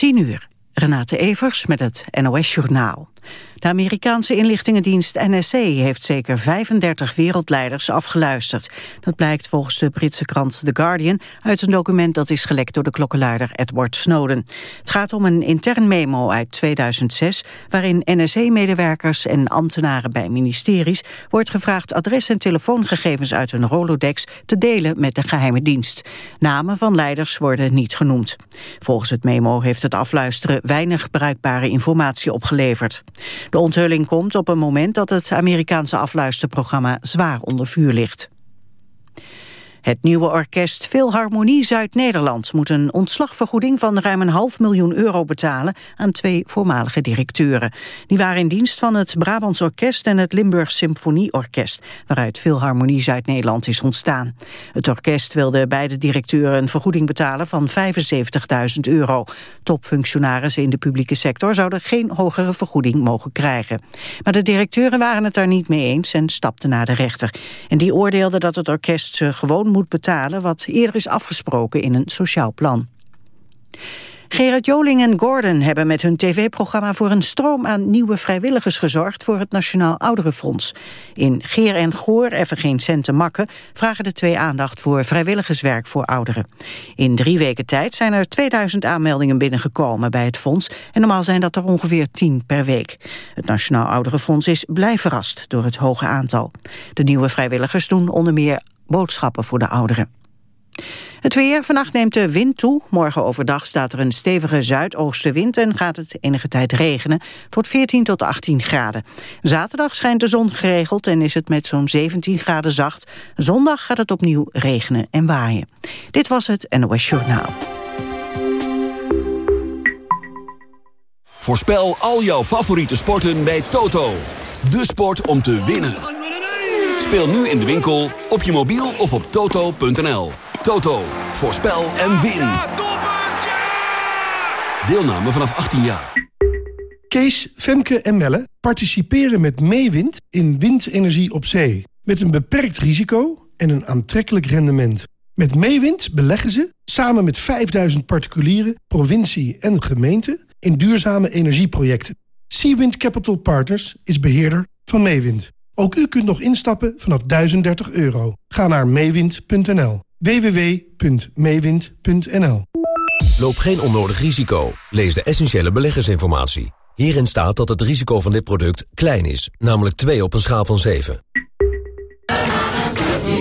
10 uur. Renate Evers met het NOS Journaal. De Amerikaanse inlichtingendienst NSC heeft zeker 35 wereldleiders afgeluisterd. Dat blijkt volgens de Britse krant The Guardian uit een document dat is gelekt door de klokkenluider Edward Snowden. Het gaat om een intern memo uit 2006 waarin NSC-medewerkers en ambtenaren bij ministeries wordt gevraagd adres- en telefoongegevens uit hun Rolodex te delen met de geheime dienst. Namen van leiders worden niet genoemd. Volgens het memo heeft het afluisteren weinig bruikbare informatie opgeleverd. De onthulling komt op een moment dat het Amerikaanse afluisterprogramma zwaar onder vuur ligt. Het nieuwe orkest Philharmonie Zuid-Nederland moet een ontslagvergoeding van ruim een half miljoen euro betalen aan twee voormalige directeuren. Die waren in dienst van het Brabants Orkest en het Limburg Symfonieorkest, waaruit Philharmonie Zuid-Nederland is ontstaan. Het orkest wilde beide directeuren een vergoeding betalen van 75.000 euro. Topfunctionarissen in de publieke sector zouden geen hogere vergoeding mogen krijgen. Maar de directeuren waren het daar niet mee eens en stapten naar de rechter. En die oordeelde dat het orkest ze gewoon moet betalen wat eerder is afgesproken in een sociaal plan. Gerard Joling en Gordon hebben met hun tv-programma voor een stroom aan nieuwe vrijwilligers gezorgd voor het Nationaal Ouderenfonds. In Geer en Goor, even geen cent te makken, vragen de twee aandacht voor vrijwilligerswerk voor ouderen. In drie weken tijd zijn er 2000 aanmeldingen binnengekomen bij het fonds en normaal zijn dat er ongeveer 10 per week. Het Nationaal Ouderenfonds is blij verrast door het hoge aantal. De nieuwe vrijwilligers doen onder meer boodschappen voor de ouderen. Het weer. Vannacht neemt de wind toe. Morgen overdag staat er een stevige zuidoostenwind en gaat het enige tijd regenen tot 14 tot 18 graden. Zaterdag schijnt de zon geregeld en is het met zo'n 17 graden zacht. Zondag gaat het opnieuw regenen en waaien. Dit was het NOS Journaal. Voorspel al jouw favoriete sporten bij Toto. De sport om te winnen. Speel nu in de winkel, op je mobiel of op toto.nl. Toto, voorspel en win. Deelname vanaf 18 jaar. Kees, Femke en Melle participeren met Meewind in windenergie op zee. Met een beperkt risico en een aantrekkelijk rendement. Met Meewind beleggen ze, samen met 5000 particulieren, provincie en gemeente... in duurzame energieprojecten. Seawind Capital Partners is beheerder van Meewind. Ook u kunt nog instappen vanaf 1030 euro. Ga naar meewind.nl. www.meewind.nl Loop geen onnodig risico. Lees de essentiële beleggersinformatie. Hierin staat dat het risico van dit product klein is, namelijk 2 op een schaal van 7.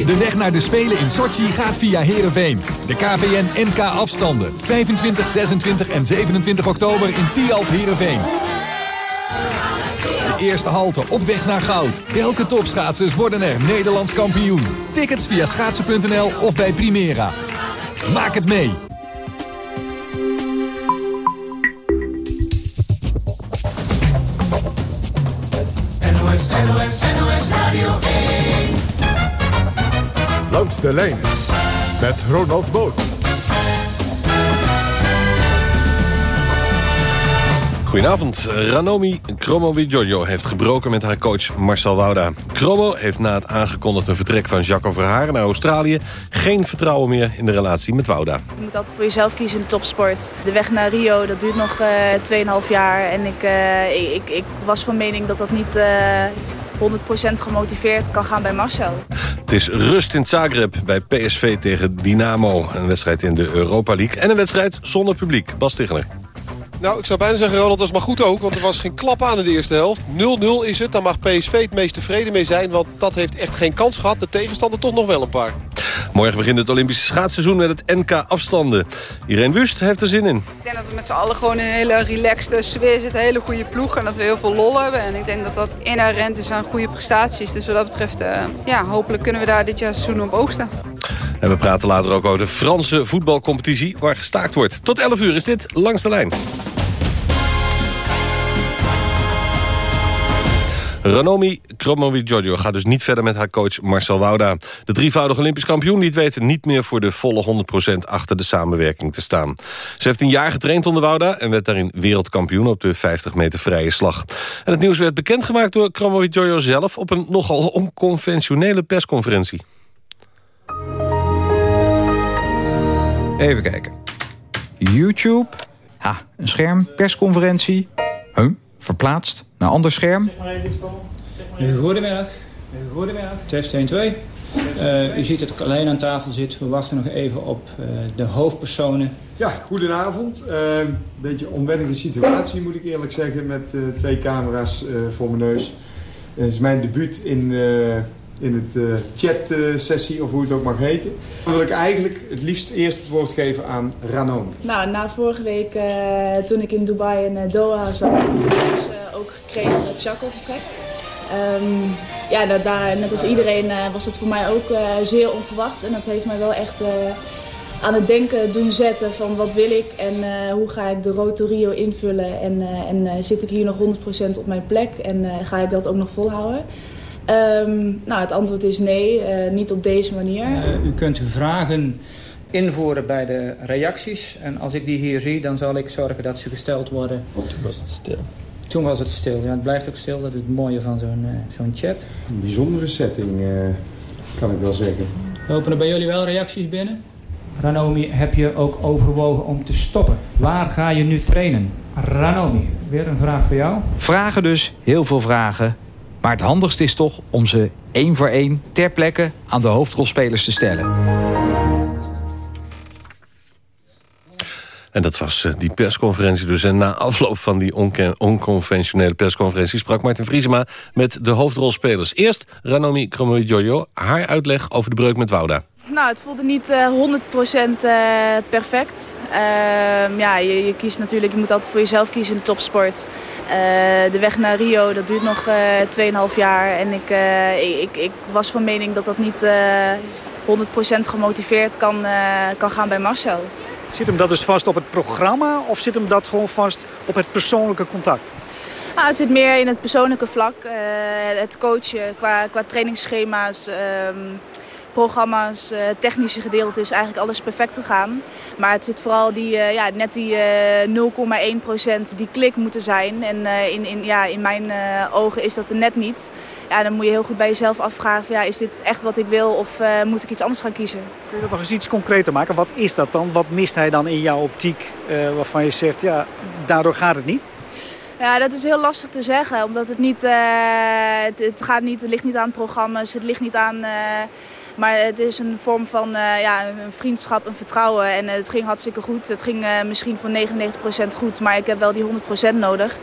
De weg naar de Spelen in Sochi gaat via Heerenveen. De KPN NK afstanden. 25, 26 en 27 oktober in Tialf Heerenveen eerste halte op weg naar goud. Welke topschaatsers worden er Nederlands kampioen? Tickets via schaatsen.nl of bij Primera. Maak het mee! NOS, NOS, NOS Radio 1. Langs de lijn met Ronald Boot. Goedenavond. Ranomi Kromowidjojo heeft gebroken met haar coach Marcel Wouda. Kromo heeft na het aangekondigde vertrek van Jacco Verharen naar Australië... geen vertrouwen meer in de relatie met Wouda. Je moet altijd voor jezelf kiezen in de topsport. De weg naar Rio, dat duurt nog uh, eh, 2,5 jaar. En ik, uh, ik, ik, was van mening dat dat niet... Uh, eh, 100% gemotiveerd kan gaan bij Marcel. Het is rust in Zagreb bij PSV tegen Dynamo. Een wedstrijd in de Europa League. En een wedstrijd zonder publiek. Bas Ticheler. Nou, ik zou bijna zeggen, Ronald, dat is maar goed ook. Want er was geen klap aan in de eerste helft. 0-0 is het. Daar mag PSV het meest tevreden mee zijn. Want dat heeft echt geen kans gehad. De tegenstander toch nog wel een paar. Morgen begint het Olympische schaatsseizoen met het NK afstanden. Irene Wust heeft er zin in. Ik denk dat we met z'n allen gewoon een hele relaxte sfeer zitten. Een hele goede ploeg. En dat we heel veel lol hebben. En ik denk dat dat inherent is aan goede prestaties. Dus wat dat betreft, uh, ja, hopelijk kunnen we daar dit jaar seizoen op oogsten. En we praten later ook over de Franse voetbalcompetitie waar gestaakt wordt. Tot 11 uur is dit Langs de Lijn. Ranomi Kromowidjojo gaat dus niet verder met haar coach Marcel Wouda. De drievoudig Olympisch kampioen liet weten niet meer voor de volle 100% achter de samenwerking te staan. Ze heeft een jaar getraind onder Wouda en werd daarin wereldkampioen op de 50 meter vrije slag. En het nieuws werd bekendgemaakt door Kromowidjojo zelf op een nogal onconventionele persconferentie. Even kijken. YouTube, Ja, een scherm, persconferentie. Huh? Verplaatst naar ander scherm. Goedemiddag. Goedemiddag. Test 1, 2. Uh, u ziet dat ik alleen aan tafel zit. We wachten nog even op uh, de hoofdpersonen. Ja, goedenavond. Uh, een beetje een onwennige situatie moet ik eerlijk zeggen met twee camera's voor mijn neus. Het is mijn debuut in, in het chat-sessie of hoe het ook mag heten. Dan wil ik eigenlijk het liefst eerst het woord geven aan Ranon. Nou, na vorige week toen ik in Dubai en Doha zat, heb ik ook gekregen dat Jacques vertrekt. Um, ja, dat, daar, net als iedereen was het voor mij ook zeer onverwacht. En dat heeft mij wel echt aan het denken doen zetten van wat wil ik en hoe ga ik de Road Rio invullen. En, en zit ik hier nog 100% op mijn plek en ga ik dat ook nog volhouden. Um, nou, het antwoord is nee, niet op deze manier. u kunt uw vragen invoeren bij de reacties. En als ik die hier zie, dan zal ik zorgen dat ze gesteld worden. Toen was het stil. Toen was het stil. Ja, het blijft ook stil. Dat is het mooie van zo'n uh, zo'n chat. Een bijzondere setting, uh, kan ik wel zeggen. Lopen er bij jullie wel reacties binnen? Ranomi, heb je ook overwogen om te stoppen? Waar ga je nu trainen? Ranomi, weer een vraag voor jou. Vragen dus, heel veel vragen. Maar het handigste is toch om ze één voor één ter plekke aan de hoofdrolspelers te stellen. En dat was uh, die persconferentie dus. En na afloop van die onconventionele persconferentie... sprak Martin Vriesema met de hoofdrolspelers. Eerst Ranomi Kromowidjojo, haar uitleg over de breuk met Wouda. Nou, het voelde niet uh, 100% uh, perfect. Uh, ja, je, je, kiest natuurlijk, je moet altijd voor jezelf kiezen in de topsport. De weg naar Rio, dat duurt nog 2,5 jaar. En ik, ik, ik, was van mening dat dat niet 100% gemotiveerd kan, kan gaan bij Marcel. Zit hem dat dus vast op het programma of zit hem dat gewoon vast op het persoonlijke contact? Ah, het zit meer in het persoonlijke vlak. Uh, het coachen qua, qua trainingsschema's, um, programma's, uh, technische gedeelte is eigenlijk alles perfect gegaan. Maar het zit vooral die, uh, ja, net die 0,1% die klik moeten zijn. En in, in, ja, in mijn ogen is dat er net niet ja, dan moet je heel goed bij jezelf afvragen: van, ja, is dit echt wat ik wil of uh, moet ik iets anders gaan kiezen? Kun je dat nog eens iets concreter maken? Wat is dat dan? Wat mist hij dan in jouw optiek uh, waarvan je zegt: ja, daardoor gaat het niet? Ja, dat is heel lastig te zeggen, omdat het niet, uh, het, het, gaat niet, het ligt niet aan programma's, het ligt niet aan maar het is een vorm van uh, ja, een vriendschap, een vertrouwen. En uh, het ging hartstikke goed. Het ging uh, misschien voor 99% goed, maar ik heb wel die 100% nodig.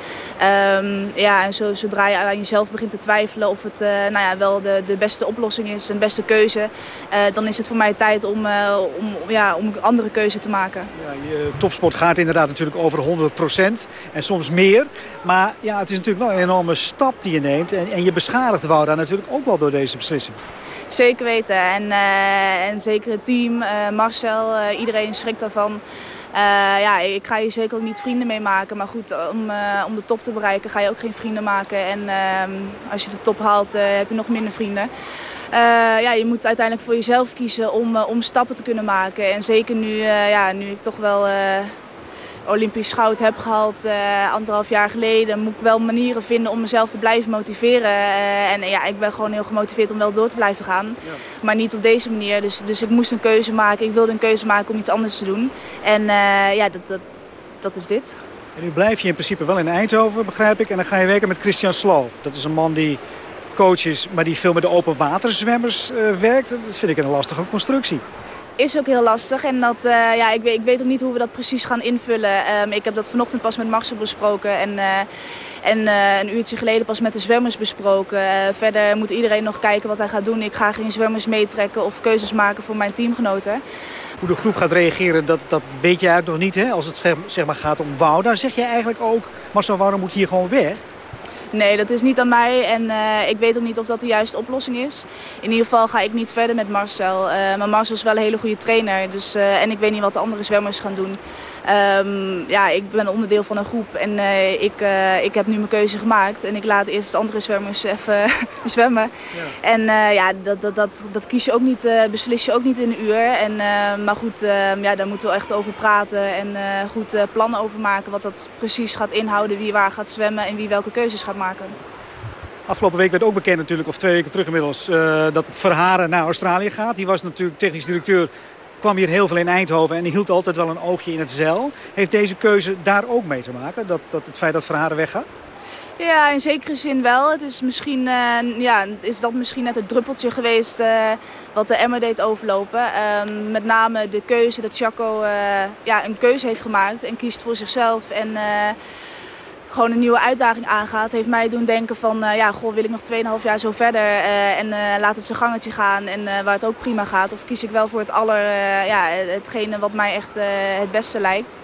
Um, ja, en zo, zodra je aan jezelf begint te twijfelen of het nou ja, wel de, de beste oplossing is, een beste keuze, dan is het voor mij tijd om, om, ja, om een andere keuze te maken. Ja, je topsport gaat inderdaad natuurlijk over 100% en soms meer. Maar ja, het is natuurlijk wel een enorme stap die je neemt. En, en je beschadigt Wouda natuurlijk ook wel door deze beslissing. Zeker weten. En, uh, en zeker het team, uh, Marcel, uh, iedereen schrikt daarvan. ja, ik ga hier zeker ook niet vrienden mee maken. Maar goed, om, om de top te bereiken ga je ook geen vrienden maken. En ehm, als je de top haalt, heb je nog minder vrienden. ja, je moet uiteindelijk voor jezelf kiezen om, om stappen te kunnen maken. En zeker nu, ja, nu ik toch wel Olympisch goud heb gehaald uh, anderhalf jaar geleden, moet ik wel manieren vinden om mezelf te blijven motiveren. Uh, en ja, ik ben gewoon heel gemotiveerd om wel door te blijven gaan. Ja. Maar niet op deze manier. Dus, dus ik moest een keuze maken. Ik wilde een keuze maken om iets anders te doen. En ja, dat, dat, dat is dit. En nu blijf je in principe wel in Eindhoven, begrijp ik. En dan ga je werken met Christian Sloof. Dat is een man die coach is, maar die veel met de open waterzwemmers werkt. Dat vind ik een lastige constructie is ook heel lastig. En dat, uh, ja, ik, weet, ik weet ook niet hoe we dat precies gaan invullen. Um, ik heb dat vanochtend pas met Marcel besproken. En, uh, en uh, een uurtje geleden pas met de zwemmers besproken. verder moet iedereen nog kijken wat hij gaat doen. Ik ga geen zwemmers meetrekken of keuzes maken voor mijn teamgenoten. Hoe de groep gaat reageren, dat, dat weet je eigenlijk nog niet. Hè? Als het zeg maar, gaat om Wouda, zeg je eigenlijk ook... Marcel Wouda moet hier gewoon weg? Nee, dat is niet aan mij en uh, ik weet ook niet of dat de juiste oplossing is. In ieder geval ga ik niet verder met Marcel. Uh, maar Marcel is wel een hele goede trainer dus, uh, en ik weet niet wat de andere zwemmers gaan doen. Um, ja, ik ben onderdeel van een groep en ik, ik heb nu mijn keuze gemaakt. En ik laat eerst de andere zwemmers even zwemmen. Ja. En ja, dat, dat, dat, dat kies je ook niet, beslis je ook niet in een uur. En, maar goed, ehm, ja, daar moeten we echt over praten en goed plannen over maken. Wat dat precies gaat inhouden, wie waar gaat zwemmen en wie welke keuzes gaat maken. Afgelopen week werd ook bekend natuurlijk, of twee weken terug inmiddels, uh, dat Verharen naar Australië gaat. Die was natuurlijk technisch directeur kwam hier heel veel in Eindhoven en hield altijd wel een oogje in het zeil. Heeft deze keuze daar ook mee te maken? Dat, dat het feit dat Verharen weggaat? Ja, in zekere zin wel. Het is, misschien, uh, ja, is dat misschien net het druppeltje geweest uh, wat de emmer deed overlopen. Uh, met name de keuze dat Chaco ja, een keuze heeft gemaakt en kiest voor zichzelf. En gewoon een nieuwe uitdaging aangaat, heeft mij doen denken van, ja, goh, wil ik nog 2,5 jaar zo verder en laat het zijn gangetje gaan en waar het ook prima gaat. Of kies ik wel voor het aller, ja, hetgene wat mij echt het beste lijkt.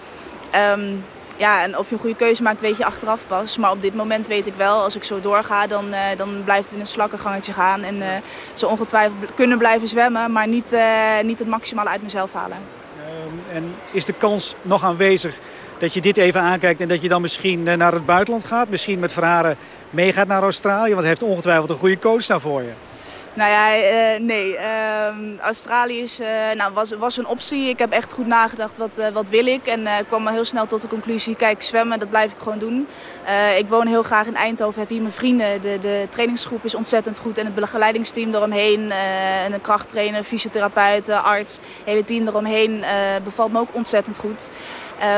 Um, ja, en of je een goede keuze maakt, weet je achteraf pas. Maar op dit moment weet ik wel, als ik zo doorga, dan, uh, dan blijft het in een slakkengangetje gaan. En uh, ze ongetwijfeld kunnen blijven zwemmen, maar niet, uh, niet het maximale uit mezelf halen. Um, en is de kans nog aanwezig dat je dit even aankijkt en dat je dan misschien naar het buitenland gaat? Misschien met Verharen meegaat naar Australië, want heeft ongetwijfeld een goede coach daar voor je. Nou ja, uh, nee. Uh, Australië is, uh, nou, was, was een optie. Ik heb echt goed nagedacht, wat, wat wil ik? En kwam heel snel tot de conclusie, kijk, zwemmen, dat blijf ik gewoon doen. ik woon heel graag in Eindhoven, heb hier mijn vrienden. De, de trainingsgroep is ontzettend goed en het begeleidingsteam eromheen. en een krachttrainer, fysiotherapeuten, arts, hele team eromheen bevalt me ook ontzettend goed.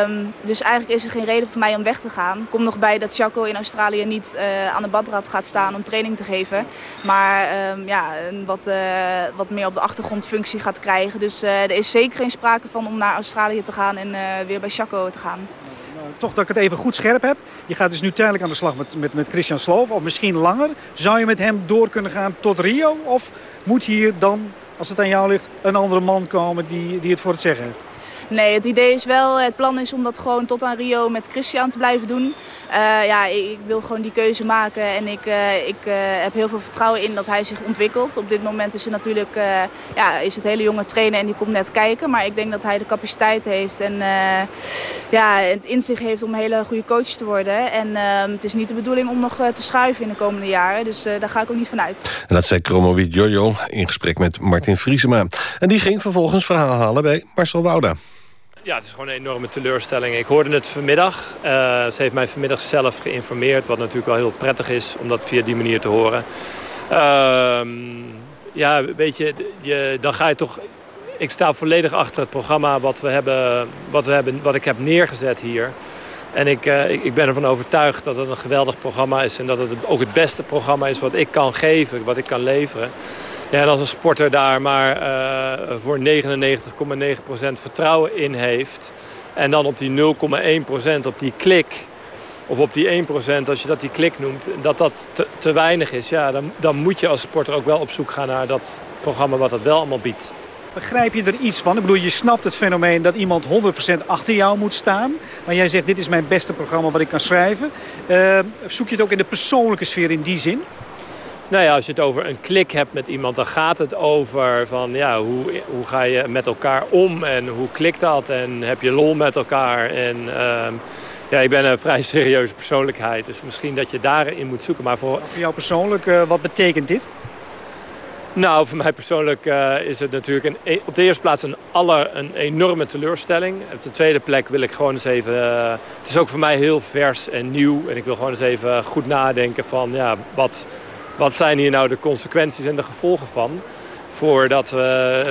Um, dus eigenlijk is er geen reden voor mij om weg te gaan. Kom nog bij dat Chaco in Australië niet uh, aan de badrad gaat staan om training te geven. Maar um, ja, wat, uh, wat meer op de achtergrond functie gaat krijgen. Dus uh, er is zeker geen sprake van om naar Australië te gaan en weer bij Chaco te gaan. Nou, toch dat ik het even goed scherp heb. Je gaat dus nu tijdelijk aan de slag met, met, met Christian Sloof. Of misschien langer. Zou je met hem door kunnen gaan tot Rio? Of moet hier dan, als het aan jou ligt, een andere man komen die, die het voor het zeggen heeft? Nee, het idee is wel, het plan is om dat gewoon tot aan Rio met Christian te blijven doen. Uh, ja, ik, wil gewoon die keuze maken en ik, uh, ik uh, heb heel veel vertrouwen in dat hij zich ontwikkelt. Op dit moment is het natuurlijk ja, is het hele jonge trainer en die komt net kijken. Maar ik denk dat hij de capaciteit heeft en ja, het inzicht heeft om een hele goede coach te worden. En het is niet de bedoeling om nog te schuiven in de komende jaren. Dus daar ga ik ook niet van uit. En dat zei Kromowi Jojo in gesprek met Martin Vriesema. En die ging vervolgens verhaal halen bij Marcel Wouda. Ja, het is gewoon een enorme teleurstelling. Ik hoorde het vanmiddag. Uh, ze heeft mij vanmiddag zelf geïnformeerd. Wat natuurlijk wel heel prettig is om dat via die manier te horen. Uh, ja, weet je, je, dan ga je toch... Ik sta volledig achter het programma wat, we hebben, wat, we hebben, wat ik heb neergezet hier. En ik, ik, ik, ben ervan overtuigd dat het een geweldig programma is. En dat het ook het beste programma is wat ik kan geven, wat ik kan leveren. Ja, als een sporter daar maar uh, voor 99,9% vertrouwen in heeft... en dan op die 0,1% op die klik... of op die 1% als je dat die klik noemt... dat dat te, weinig is, ja, dan, dan moet je als sporter ook wel op zoek gaan... naar dat programma wat dat wel allemaal biedt. Begrijp je er iets van? Ik bedoel, je snapt het fenomeen dat iemand 100% achter jou moet staan. Maar jij zegt, dit is mijn beste programma wat ik kan schrijven. Uh, zoek je het ook in de persoonlijke sfeer in die zin? Nou ja, als je het over een klik hebt met iemand, dan gaat het over van ja, hoe, hoe ga je met elkaar om en hoe klikt dat en heb je lol met elkaar. En uh, ja, ik ben een vrij serieuze persoonlijkheid, dus misschien dat je daarin moet zoeken. Maar voor, voor jou persoonlijk, uh, wat betekent dit? Nou, voor mij persoonlijk uh, is het natuurlijk een, e-, op de eerste plaats een, aller, een enorme teleurstelling. Op de tweede plek wil ik gewoon eens even... Uh, het is ook voor mij heel vers en nieuw. En ik wil gewoon eens even goed nadenken van ja, wat, wat zijn hier nou de consequenties en de gevolgen van... voordat we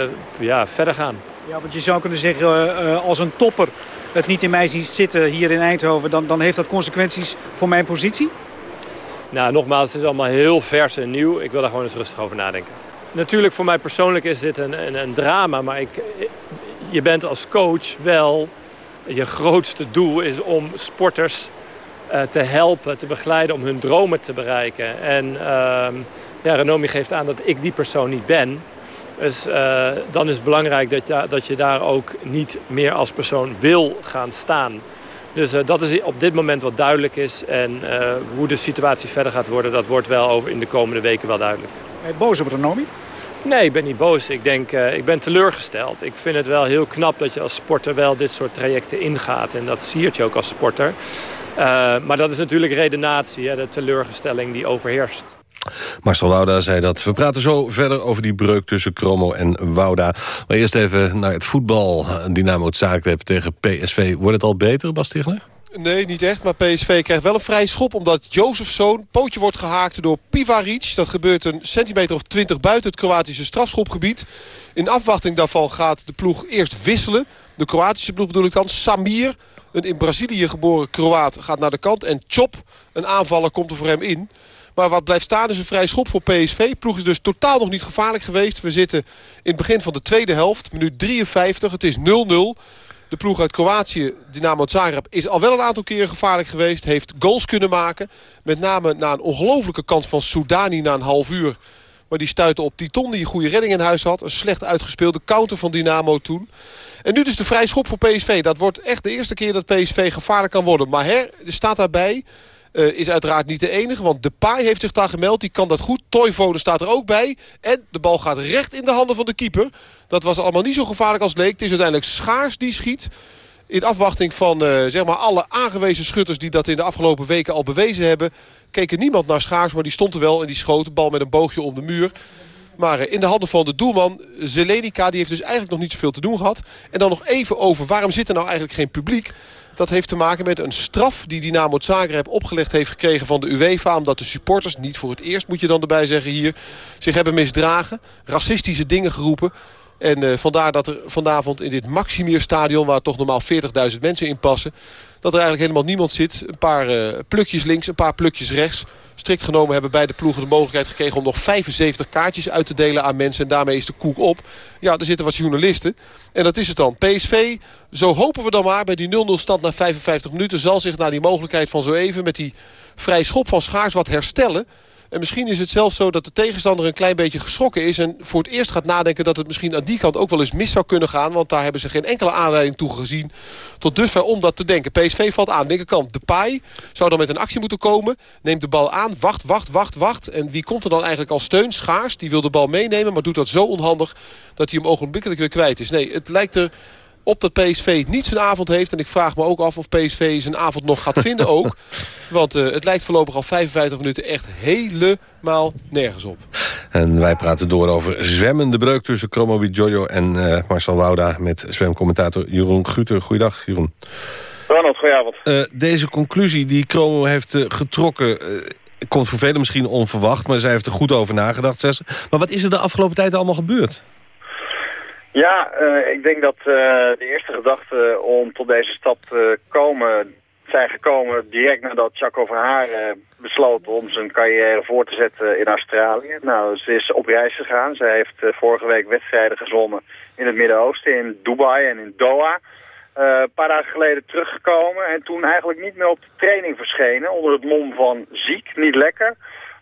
uh, ja, verder gaan. Ja, want je zou kunnen zeggen, uh, als een topper het niet in mij ziet zitten hier in Eindhoven... Dan, dan heeft dat consequenties voor mijn positie? Nou, nogmaals, het is allemaal heel vers en nieuw. Ik wil daar gewoon eens rustig over nadenken. Natuurlijk, voor mij persoonlijk is dit een, een, een drama. Maar ik, je bent als coach wel... Je grootste doel is om sporters te helpen, te begeleiden om hun dromen te bereiken. En uh, ja, Renomi geeft aan dat ik die persoon niet ben. Dus uh, dan is het belangrijk dat je, dat je daar ook niet meer als persoon wil gaan staan. Dus uh, dat is op dit moment wat duidelijk is. En hoe de situatie verder gaat worden, dat wordt wel over in de komende weken wel duidelijk. Ben je boos op Renomi? Nee, ik ben niet boos. Ik denk, ik ben teleurgesteld. Ik vind het wel heel knap dat je als sporter wel dit soort trajecten ingaat. En dat siert je ook als sporter. Uh, maar dat is natuurlijk redenatie, hè, de teleurstelling die overheerst. Marcel Wouda zei dat. We praten zo verder over die breuk tussen Chromo en Wouda. Maar eerst even naar het voetbal. Dynamo Zagreb tegen PSV. Wordt het al beter, Bas Tichler? Nee, niet echt. Maar PSV krijgt wel een vrije schop. Omdat Jozefzoon pootje wordt gehaakt door Pivaric. Dat gebeurt een centimeter of twintig buiten het Kroatische strafschopgebied. In afwachting daarvan gaat de ploeg eerst wisselen. De Kroatische ploeg bedoel ik dan. Samir, een in Brazilië geboren Kroaat, gaat naar de kant. En Chop, een aanvaller, komt er voor hem in. Maar wat blijft staan is een vrije schop voor PSV. Ploeg is dus totaal nog niet gevaarlijk geweest. We zitten in het begin van de tweede helft. Minuut 53. Het is 0-0. De ploeg uit Kroatië, Dynamo Zagreb, is al wel een aantal keren gevaarlijk geweest. Heeft goals kunnen maken. Met name na een ongelofelijke kans van Soudani na een half uur. Maar die stuitte op Titon die een goede redding in huis had. Een slecht uitgespeelde counter van Dynamo toen. En nu dus de vrije schop voor PSV. Dat wordt echt de eerste keer dat PSV gevaarlijk kan worden. Maar her staat daarbij uh, is uiteraard niet de enige. Want Depay heeft zich daar gemeld. Die kan dat goed. Toivonen staat er ook bij. En de bal gaat recht in de handen van de keeper. Dat was allemaal niet zo gevaarlijk als leek. Het is uiteindelijk Schaars die schiet. In afwachting van uh, zeg maar alle aangewezen schutters die dat in de afgelopen weken al bewezen hebben. Keek er niemand naar Schaars, maar die stond er wel en die schoot de bal met een boogje om de muur. Maar uh, in de handen van de doelman, Zelenica, die heeft dus eigenlijk nog niet zoveel te doen gehad. En dan nog even over, waarom zit er nou eigenlijk geen publiek? Dat heeft te maken met een straf die Dynamo Zagreb opgelegd heeft gekregen van de UEFA. Omdat de supporters, niet voor het eerst moet je dan erbij zeggen hier, zich hebben misdragen. Racistische dingen geroepen. En uh, vandaar dat er vanavond in dit Maximir stadion, waar toch normaal 40.000 mensen in passen... dat er eigenlijk helemaal niemand zit. Een paar uh, plukjes links, een paar plukjes rechts. Strikt genomen hebben beide ploegen de mogelijkheid gekregen... om nog 75 kaartjes uit te delen aan mensen. En daarmee is de koek op. Ja, er zitten wat journalisten. En dat is het dan. PSV, zo hopen we dan maar, bij die 0-0 stand na 55 minuten... zal zich naar die mogelijkheid van zo even met die vrije schop van Schaars wat herstellen... En misschien is het zelfs zo dat de tegenstander een klein beetje geschrokken is... en voor het eerst gaat nadenken dat het misschien aan die kant ook wel eens mis zou kunnen gaan. Want daar hebben ze geen enkele aanleiding toe gezien tot dusver om dat te denken. PSV valt aan. Linkerkant, Depay zou dan met een actie moeten komen. Neemt de bal aan, wacht, wacht, wacht, wacht. En wie komt er dan eigenlijk als steun? Schaars, die wil de bal meenemen, maar doet dat zo onhandig... dat hij hem ogenblikkelijk weer kwijt is. Nee, het lijkt er op dat PSV niet zijn avond heeft. En ik vraag me ook af of PSV zijn avond nog gaat vinden ook. Want uh, het lijkt voorlopig al 55 minuten echt helemaal nergens op. En wij praten door over zwemmende breuk tussen Chromo Jojo en uh, Marcel Wouda... met zwemcommentator Jeroen Guter. Goeiedag, Jeroen. Ronald, goedenavond. Uh, deze conclusie die Chromo heeft getrokken... komt voor velen misschien onverwacht, maar zij heeft er goed over nagedacht. Zes. Maar wat is er de afgelopen tijd allemaal gebeurd? Ja, uh, ik denk dat uh, de eerste gedachten om tot deze stap te komen zijn gekomen direct nadat Chaco Verhaar besloot om zijn carrière voor te zetten in Australië. Nou, ze is op reis gegaan. Ze heeft vorige week wedstrijden gezwommen in het Midden-Oosten, in Dubai en in Doha. een paar dagen geleden teruggekomen en toen eigenlijk niet meer op de training verschenen onder het mom van ziek, niet lekker.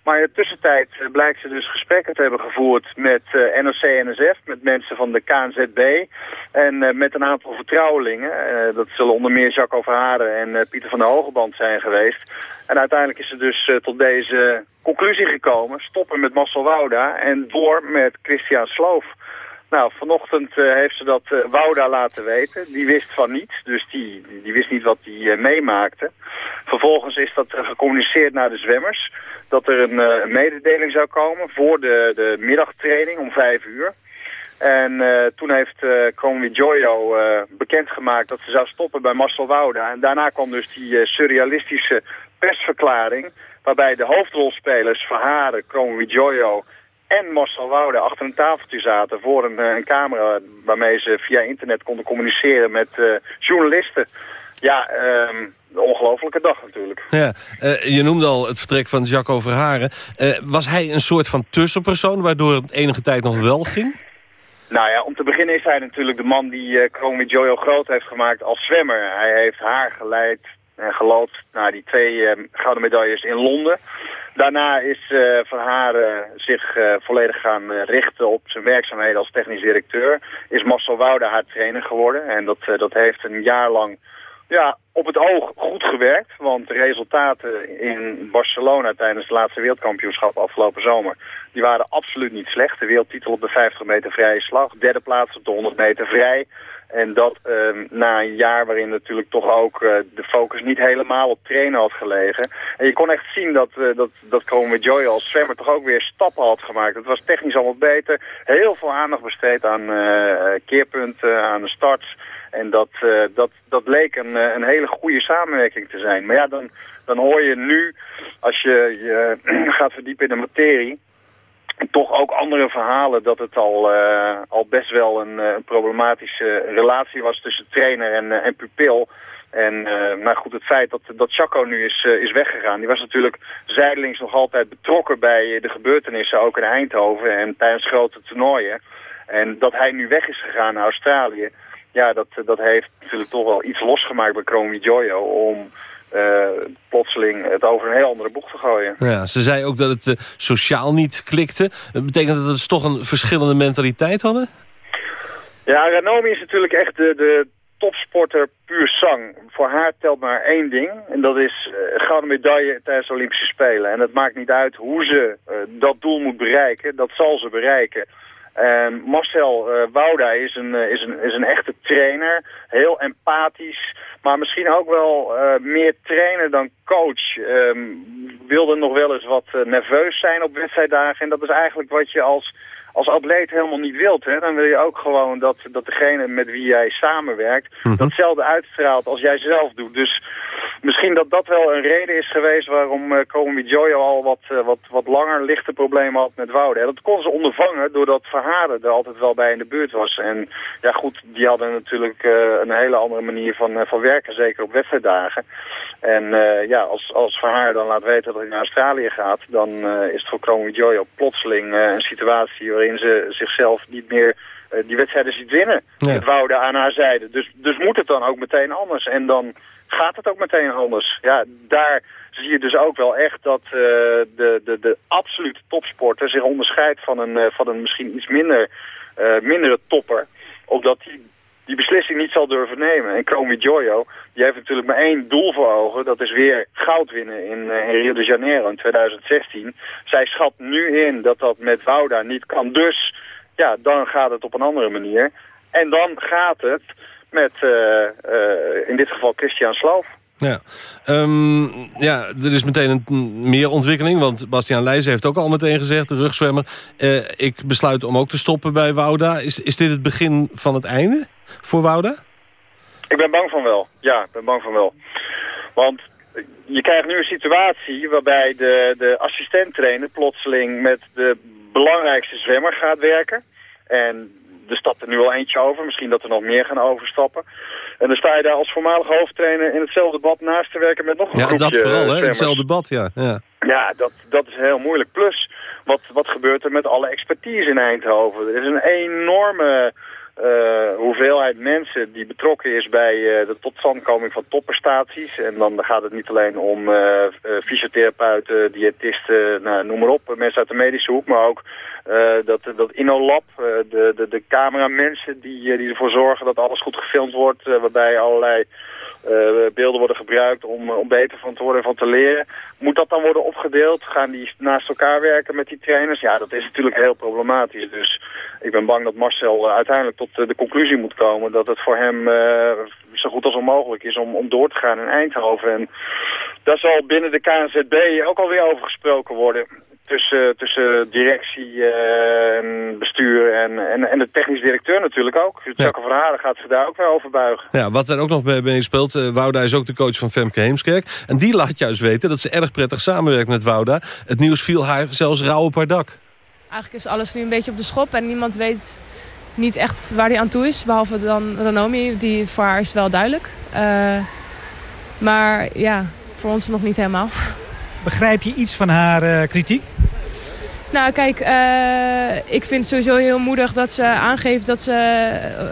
Maar in de tussentijd blijkt ze dus gesprekken te hebben gevoerd met uh, NOC-NSF, met mensen van de KNZB en uh, met een aantal vertrouwelingen. Dat zullen onder meer Jacques Overharen en Pieter van der Hogeband zijn geweest. En uiteindelijk is ze dus tot deze conclusie gekomen, stoppen met Marcel Wouda en door met Christian Sloof. Nou, vanochtend uh, heeft ze dat uh, Wouda laten weten. Die wist van niets, dus die, die wist niet wat hij uh, meemaakte. Vervolgens is dat gecommuniceerd naar de zwemmers. Dat er een mededeling zou komen voor de, de middagtraining om vijf uur. En toen heeft Conwy Joyo bekendgemaakt dat ze zou stoppen bij Marcel Wouda. En daarna kwam dus die surrealistische persverklaring... waarbij de hoofdrolspelers Verharen, Conwy Joyo en Marcel Woude achter een tafeltje zaten voor een, een, camera waarmee ze via internet konden communiceren met uh, journalisten. Ja, um, een ongelofelijke dag natuurlijk. Ja, uh, je noemde al het vertrek van Jacco Verharen. Uh, was hij een soort van tussenpersoon waardoor het enige tijd nog wel ging? Nou ja, om te beginnen is hij natuurlijk de man die uh, Chromie Jojo groot heeft gemaakt als zwemmer. Hij heeft haar geleid en geloofd naar die twee gouden medailles in Londen. Daarna is uh, Van Haar uh, zich uh, volledig gaan richten op zijn werkzaamheden als technisch directeur. Is Marcel Woude haar trainer geworden. En dat, dat heeft een jaar lang ja, op het oog goed gewerkt. Want de resultaten in Barcelona tijdens het laatste wereldkampioenschap afgelopen zomer... die waren absoluut niet slecht. De wereldtitel op de 50 meter vrije slag. Derde plaats op de 100 meter vrij. En dat uh, na een jaar waarin natuurlijk toch ook uh, de focus niet helemaal op trainen had gelegen. En je kon echt zien dat, uh, dat, dat Chrome Joy als zwemmer toch ook weer stappen had gemaakt. Het was technisch allemaal beter. Heel veel aandacht besteed aan uh, keerpunten, aan de starts. En dat, dat, dat leek een, een hele goede samenwerking te zijn. Maar ja, dan, dan hoor je nu, als je je gaat verdiepen in de materie toch ook andere verhalen dat het al, uh, al best wel een, een, problematische relatie was tussen trainer en, uh, en pupil. En uh, maar goed, het feit dat, dat Chaco nu is, is weggegaan, die was natuurlijk zijdelings nog altijd betrokken bij de gebeurtenissen, ook in Eindhoven en tijdens grote toernooien. En dat hij nu weg is gegaan naar Australië, ja, dat, dat heeft natuurlijk toch wel iets losgemaakt bij Chromie Joyo om plotseling het over een heel andere boeg te gooien. Ja, ze zei ook dat het uh, sociaal niet klikte. Dat betekent dat ze toch een verschillende mentaliteit hadden? Ja, Ranomi is natuurlijk echt de, de topsporter puur zang. Voor haar telt maar één ding. En dat is uh, gouden medaille tijdens de Olympische Spelen. En het maakt niet uit hoe ze dat doel moet bereiken. Dat zal ze bereiken. Uh, Marcel uh, Wouda is een, uh, is, een, is een echte trainer, heel empathisch, maar misschien ook wel meer trainer dan coach. Um, wilde nog wel eens wat nerveus zijn op wedstrijddagen en dat is eigenlijk wat je als, als atleet helemaal niet wilt. Hè? Dan wil je ook gewoon dat, dat degene met wie jij samenwerkt mm -hmm. datzelfde uitstraalt als jij zelf doet. Dus misschien dat dat wel een reden is geweest waarom uh, Komi Jojo al wat, uh, wat, wat langer lichte problemen had met Wouden. Dat kon ze ondervangen doordat Verharen er altijd wel bij in de buurt was. En ja goed, die hadden natuurlijk uh, een hele andere manier van, van werken, zeker op wedstrijddagen. En ja, als, als Verhaar dan laat weten dat hij naar Australië gaat, dan is het voor Komi Jojo plotseling een situatie waarin ze zichzelf niet meer die wedstrijden ziet winnen. Ja. Met Wouden aan haar zijde. Dus, dus moet het dan ook meteen anders. En dan gaat het ook meteen anders. Ja, daar zie je dus ook wel echt dat uh, de, de, de absolute topsporter zich onderscheidt van een, uh, van een misschien iets minder, uh, mindere topper. Omdat die die beslissing niet zal durven nemen. En Chromie Jojo, die heeft natuurlijk maar één doel voor ogen. Dat is weer goud winnen in, in Rio de Janeiro in 2016. Zij schat nu in dat dat met Wouda niet kan. Dus ja, dan gaat het op een andere manier. En dan gaat het met uh, uh, in dit geval Christian Sloof. Ja. Um, ja, er is meteen een meer ontwikkeling, want Bastiaan Leijzen heeft ook al meteen gezegd, de rugzwemmer, uh, ik besluit om ook te stoppen bij Wouda. Is, is dit het begin van het einde voor Wouda? Ik ben bang van wel, ja, ik ben bang van wel. Want je krijgt nu een situatie waarbij de, de assistent-trainer plotseling met de belangrijkste zwemmer gaat werken. En er stapt er nu al eentje over. Misschien dat er nog meer gaan overstappen. En dan sta je daar als voormalig hoofdtrainer in hetzelfde bad naast te werken met nog een ja, groepje dat vooral, hè? zwemmers. Hetzelfde bad, ja. Ja, ja dat, dat is heel moeilijk. Plus, wat, wat gebeurt er met alle expertise in Eindhoven? Er is een enorme uh, hoeveelheid mensen die betrokken is bij uh, de totstandkoming van topprestaties. En dan gaat het niet alleen om uh, fysiotherapeuten, diëtisten, nou, noem maar op, mensen uit de medische hoek, maar ook dat, dat InnoLab, de, de, de cameramensen die, die ervoor zorgen dat alles goed gefilmd wordt, waarbij allerlei beelden worden gebruikt om, om beter van te worden en van te leren. Moet dat dan worden opgedeeld? Gaan die naast elkaar werken met die trainers? Ja, dat is natuurlijk heel problematisch. Dus ik ben bang dat Marcel uh, uiteindelijk tot de conclusie moet komen dat het voor hem zo goed als onmogelijk is om, om door te gaan in Eindhoven. En daar zal binnen de KNZB ook alweer over gesproken worden tussen, tussen directie uh, en bestuur en, en, en de technisch directeur natuurlijk ook. Jacques van Haren gaat zich daar ook weer over buigen. Ja, wat er ook nog bij, bij speelt, uh, Wouda is ook de coach van Femke Heemskerk. En die laat juist weten dat ze erg prettig samenwerkt met Wouda. Het nieuws viel haar zelfs rauw op haar dak. Eigenlijk is alles nu een beetje op de schop en niemand weet niet echt waar hij aan toe is. Behalve dan Ranomi, die voor haar is wel duidelijk. Uh, maar ja, voor ons nog niet helemaal. Begrijp je iets van haar uh, kritiek? Nou, kijk, uh, ik vind het sowieso heel moedig dat ze aangeeft dat ze... Uh,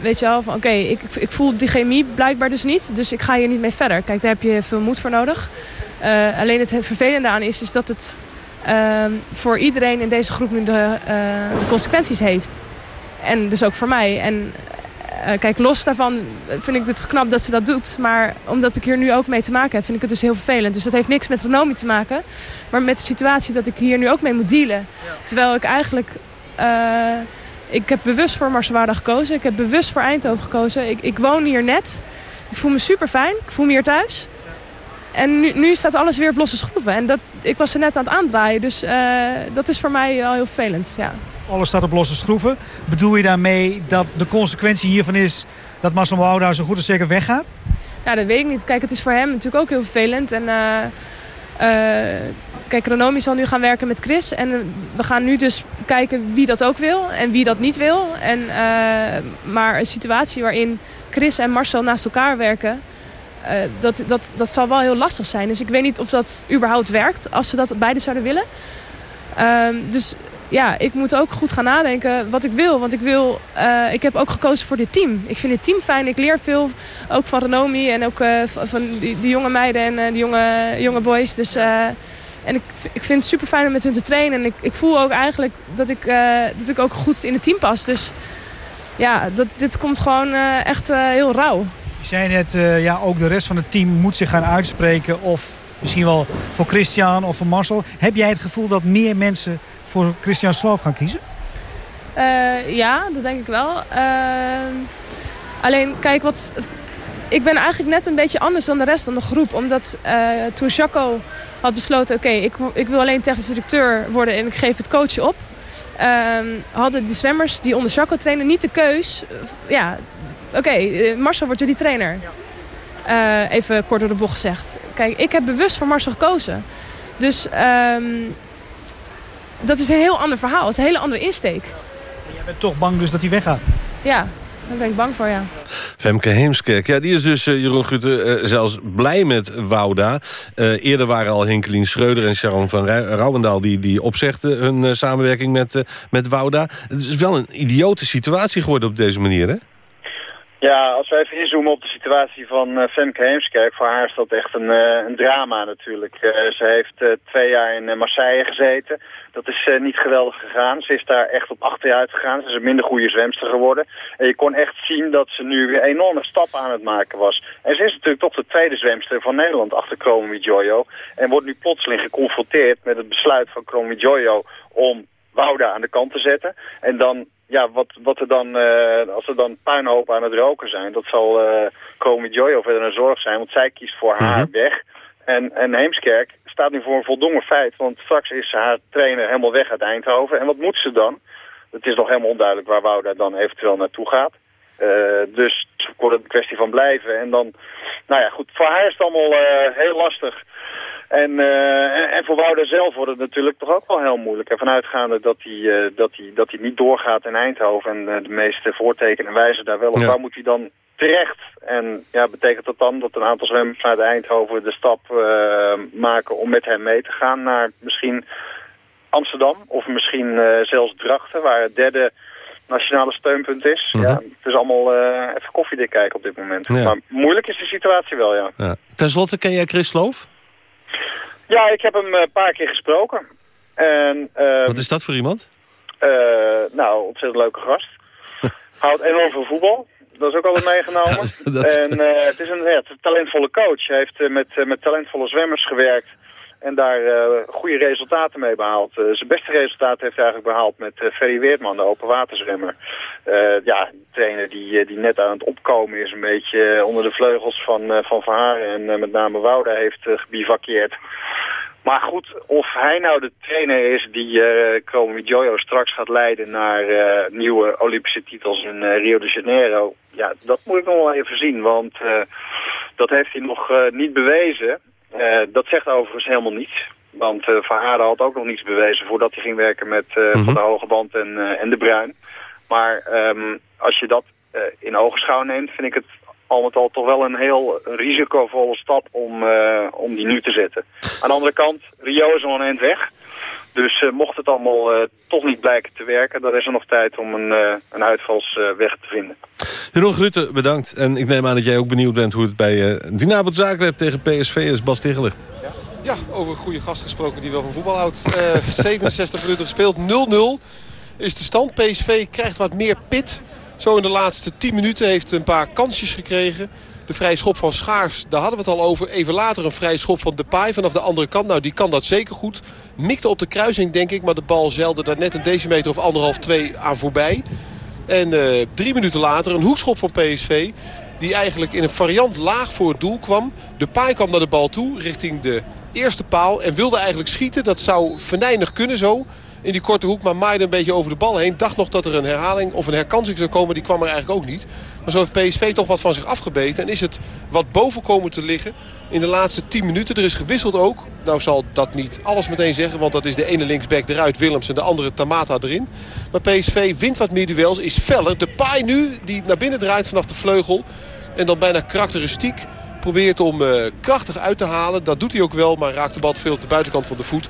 weet je wel, van oké, ik, ik voel die chemie blijkbaar dus niet. Dus ik ga hier niet mee verder. Kijk, daar heb je veel moed voor nodig. Uh, alleen het vervelende aan is, is dat het voor iedereen in deze groep nu de, de consequenties heeft. En dus ook voor mij. En uh, kijk, los daarvan vind ik het knap dat ze dat doet. Maar omdat ik hier nu ook mee te maken heb, vind ik het dus heel vervelend. Dus dat heeft niks met Renomi te maken. Maar met de situatie dat ik hier nu ook mee moet dealen. Ja. Terwijl ik eigenlijk... Uh, ik heb bewust voor Marswaarda gekozen. Ik heb bewust voor Eindhoven gekozen. Ik, ik woon hier net. Ik voel me super fijn. Ik voel me hier thuis. En nu, nu staat alles weer op losse schroeven. En dat, ik was er net aan het aandraaien. Dus uh, dat is voor mij al heel vervelend, ja alles staat op losse schroeven. Bedoel je daarmee dat de consequentie hiervan is dat Marcel Wouda zo goed als zeker weggaat? Ja, dat weet ik niet. Kijk, het is voor hem natuurlijk ook heel vervelend. En, uh, uh, kijk, Renomi zal nu gaan werken met Chris. En we gaan nu dus kijken wie dat ook wil en wie dat niet wil. En, maar een situatie waarin Chris en Marcel naast elkaar werken... dat, dat, dat zal wel heel lastig zijn. Dus ik weet niet of dat überhaupt werkt als ze dat beide zouden willen. Ehm, dus ja, ik moet ook goed gaan nadenken wat ik wil. Want ik, wil, uh, ik heb ook gekozen voor dit team. Ik vind dit team fijn. Ik leer veel, ook van Renomi en ook uh, van die, die, jonge meiden en uh, jonge, jonge boys. Dus, en ik, ik vind het super fijn om met hun te trainen. En ik, ik voel ook eigenlijk dat ik, dat ik ook goed in het team pas. Dus ja, dat, dit komt gewoon echt heel rauw. Je zei net, ja, ook de rest van het team moet zich gaan uitspreken. Of misschien wel voor Christian of voor Marcel. Heb jij het gevoel dat meer mensen voor Christian Sloof gaan kiezen? Uh, ja, dat denk ik wel. Uh, alleen, kijk, wat, ik ben eigenlijk net een beetje anders dan de rest van de groep. Omdat uh, toen Jaco had besloten, oké, okay, ik, ik wil alleen technisch directeur worden en ik geef het coachen op. hadden de zwemmers die onder Jaco trainen niet de keus. ja, oké, okay, Marcel wordt jullie trainer. Even kort door de bocht gezegd. Kijk, ik heb bewust voor Marcel gekozen. Dus um, dat is een heel ander verhaal. Het is een hele andere insteek. jij bent toch bang dus dat hij weggaat? Ja, daar ben ik bang voor, ja. Femke Heemskerk, ja, die is dus, uh, Jeroen Gutte, uh, zelfs blij met Wouda. Uh, eerder waren al Henkelien Schreuder en Sharon van Rouwendaal... die, die opzegden hun samenwerking met, met Wouda. Het is wel een idiote situatie geworden op deze manier, hè? Ja, als we even inzoomen op de situatie van uh, Femke Heemskerk... voor haar is dat echt een, uh, een drama natuurlijk. Uh, ze heeft twee jaar in Marseille gezeten. Dat is niet geweldig gegaan. Ze is daar echt op achteruit gegaan. Ze is een minder goede zwemster geworden. En je kon echt zien dat ze nu weer enorme stappen aan het maken was. En ze is natuurlijk toch de tweede zwemster van Nederland achter Chromi Jojo. En wordt nu plotseling geconfronteerd met het besluit van Chromi Jojo... om Wouda aan de kant te zetten. En dan ja, wat, wat er dan, uh, als er dan puinhopen aan het roken zijn, dat zal uh, Komi Jojo verder een zorg zijn, want zij kiest voor haar Mhm. weg. En, en Heemskerk staat nu voor een voldongen feit, want straks is haar trainer helemaal weg uit Eindhoven. En wat moet ze dan? Het is nog helemaal onduidelijk waar Wouda dan eventueel naartoe gaat. Uh, dus het wordt een kwestie van blijven. En dan, nou ja, goed, voor haar is het allemaal uh, heel lastig. En, uh, en, en voor Wouda zelf wordt het natuurlijk toch ook wel heel moeilijk. En vanuitgaande dat hij, uh, dat hij, dat hij niet doorgaat in Eindhoven en uh, de meeste voortekenen wijzen daar wel op, Ja. waar moet hij dan terecht? En ja, betekent dat dan dat een aantal zwemmers uit Eindhoven de stap maken om met hem mee te gaan naar misschien Amsterdam of misschien zelfs Drachten, waar het derde nationale steunpunt is. Mhm. Ja, het is allemaal uh, even koffiedik kijken op dit moment. Ja. Maar moeilijk is de situatie wel, ja. Ja. Ten slotte, ken jij Chris Loof? Ja, ik heb hem een paar keer gesproken. En, uh, Wat is dat voor iemand? Uh, nou, ontzettend leuke gast. Houdt enorm veel voetbal. Dat is ook altijd meegenomen. dat... En het is een, talentvolle coach. Hij heeft met, met talentvolle zwemmers gewerkt. En daar goede resultaten mee behaald. zijn beste resultaat heeft hij eigenlijk behaald met Ferry Weertman, de open waterzwemmer. ja, een trainer die, die net aan het opkomen is. Een beetje onder de vleugels van Van Verharen en met name Wouda heeft gebivakkeerd. Maar goed, of hij nou de trainer is die uh, Chromi Jojo straks gaat leiden naar uh, nieuwe Olympische titels in uh, Rio de Janeiro, ja, dat moet ik nog wel even zien, want dat heeft hij nog niet bewezen. Dat zegt overigens helemaal niets. Want uh, Van had ook nog niets bewezen voordat hij ging werken met uh, mm -hmm. Van de Hoge Band en, en De Bruin. Maar um, als je dat in ogenschouw neemt, vind ik het al met al toch wel een heel risicovolle stap om, om die nu te zetten. Aan de andere kant, Rio is al een eind weg. Dus uh, mocht het allemaal uh, toch niet blijken te werken... dan is er nog tijd om een, een uitvalsweg te vinden. Jeroen Grutte, bedankt. En ik neem aan dat jij ook benieuwd bent hoe het bij uh, Dynamo Zagreb tegen PSV is. Bas Ticheler. Ja, over een goede gast gesproken die wel van voetbal houdt. 67 minuten gespeeld, 0-0 is de stand. PSV krijgt wat meer pit... Zo in de laatste 10 minuten heeft een paar kansjes gekregen. De vrije schop van Schaars, daar hadden we het al over. Even later een vrije schop van Depay vanaf de andere kant. Nou, die kan dat zeker goed. Mikte op de kruising, denk ik. Maar de bal zeilde daar net een decimeter of anderhalf, twee aan voorbij. En uh, drie minuten later een hoekschop van PSV. Die eigenlijk in een variant laag voor het doel kwam. Depay kwam naar de bal toe richting de eerste paal. En wilde eigenlijk schieten. Dat zou venijnig kunnen zo. In die korte hoek. Maar maaide een beetje over de bal heen. Dacht nog dat er een herhaling of een herkansing zou komen. Die kwam er eigenlijk ook niet. Maar zo heeft PSV toch wat van zich afgebeten. En is het wat boven komen te liggen in de laatste 10 minuten. Er is gewisseld ook. Nou zal dat niet alles meteen zeggen. Want dat is de ene linksback eruit, Willems en de andere Tamata erin. Maar PSV wint wat meer duels, is feller. De paai nu, die naar binnen draait vanaf de vleugel. En dan bijna karakteristiek probeert om uh, krachtig uit te halen. Dat doet hij ook wel, maar raakt de bal veel op de buitenkant van de voet.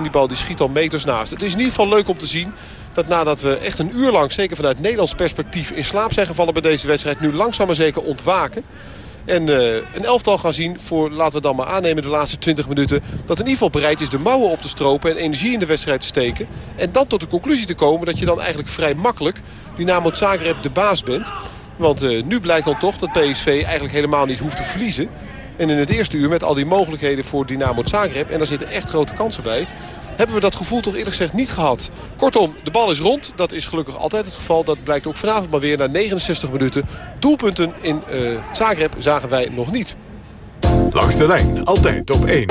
En die bal die schiet al meters naast. Het is in ieder geval leuk om te zien dat nadat we echt een uur lang... zeker vanuit Nederlands perspectief in slaap zijn gevallen bij deze wedstrijd... nu langzaam maar zeker ontwaken. En uh, een elftal gaan zien voor, laten we dan maar aannemen, de laatste 20 minuten. Dat in ieder geval bereid is de mouwen op te stropen en energie in de wedstrijd te steken. En dan tot de conclusie te komen dat je dan eigenlijk vrij makkelijk Dynamo Zagreb de baas bent. Want uh, nu blijkt dan toch dat PSV eigenlijk helemaal niet hoeft te verliezen. En in het eerste uur met al die mogelijkheden voor Dynamo Zagreb... en daar zitten echt grote kansen bij... hebben we dat gevoel toch eerlijk gezegd niet gehad. Kortom, de bal is rond. Dat is gelukkig altijd het geval. Dat blijkt ook vanavond maar weer na 69 minuten. Doelpunten in uh, Zagreb zagen wij nog niet. Langs de lijn, altijd op 1.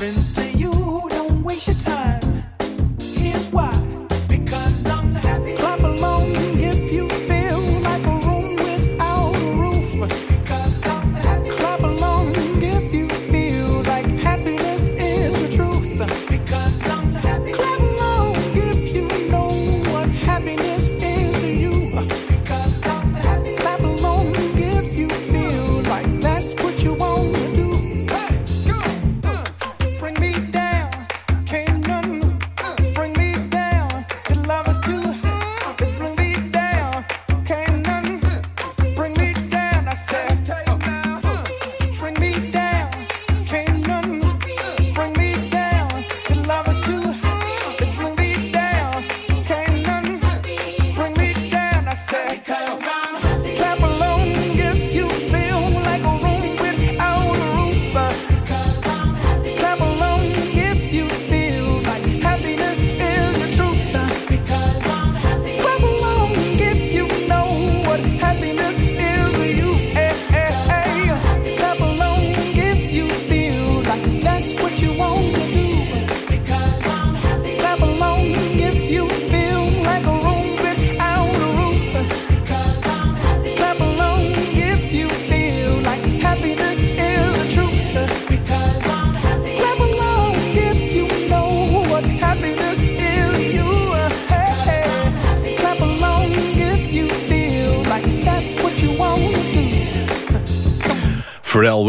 happens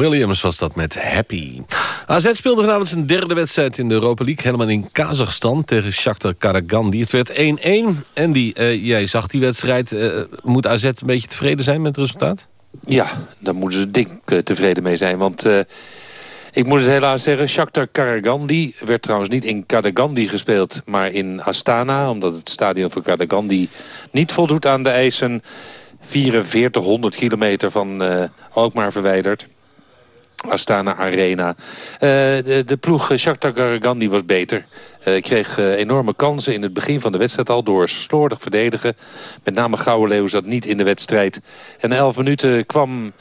Williams was dat met Happy. AZ speelde vanavond zijn derde wedstrijd in de Europa League... helemaal in Kazachstan tegen Shakhtar Karagandi. Het werd 1-1. Andy, uh, jij zag die wedstrijd. Uh, moet AZ een beetje tevreden zijn met het resultaat? Ja, daar moeten ze dik uh, tevreden mee zijn. Want ik moet het helaas zeggen... Shakhtar Karagandi werd trouwens niet in Karagandi gespeeld... maar in Astana, omdat het stadion van Karagandi... niet voldoet aan de eisen 4400 kilometer van uh, Alkmaar verwijderd. Astana Arena. Uh, de, de, ploeg Shakhtar Garagandi was beter. Uh, kreeg uh, enorme kansen in het begin van de wedstrijd al door slordig verdedigen. Met name Leeuw zat niet in de wedstrijd. En na 11 minuten kwam,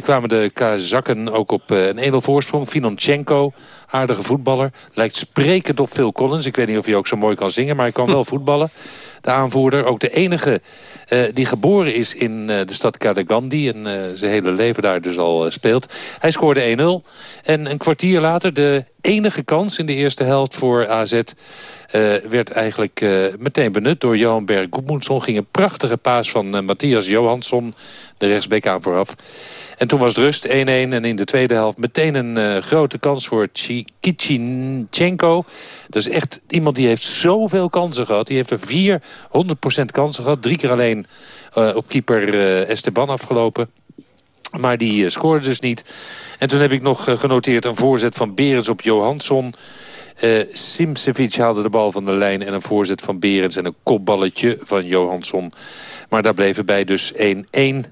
kwamen de Kazakken ook op een 1-0 voorsprong. Finonchenko, aardige voetballer. Lijkt sprekend op Phil Collins. Ik weet niet of hij ook zo mooi kan zingen, maar hij kan wel voetballen. De aanvoerder. Ook de enige die geboren is in de stad Kadagandi. En zijn hele leven daar dus al speelt. Hij scoorde 1-0. En een kwartier later de enige kans in de eerste helft voor AZ... werd eigenlijk meteen benut door Johan Berg Goedmoensson. Ging een prachtige paas van Matthias Johansson, de rechtsbeek aan vooraf. En toen was het rust 1-1 en in de tweede helft meteen een grote kans voor Kichinchenko. Dat is echt iemand die heeft zoveel kansen gehad. Die heeft er 400% kansen gehad. Drie keer alleen op keeper Esteban afgelopen. Maar die scoorde dus niet. En toen heb ik nog genoteerd een voorzet van Berens op Johansson... Uh, Simsevic haalde de bal van de lijn en een voorzet van Berens... en een kopballetje van Johansson. Maar daar bleven bij dus 1-1.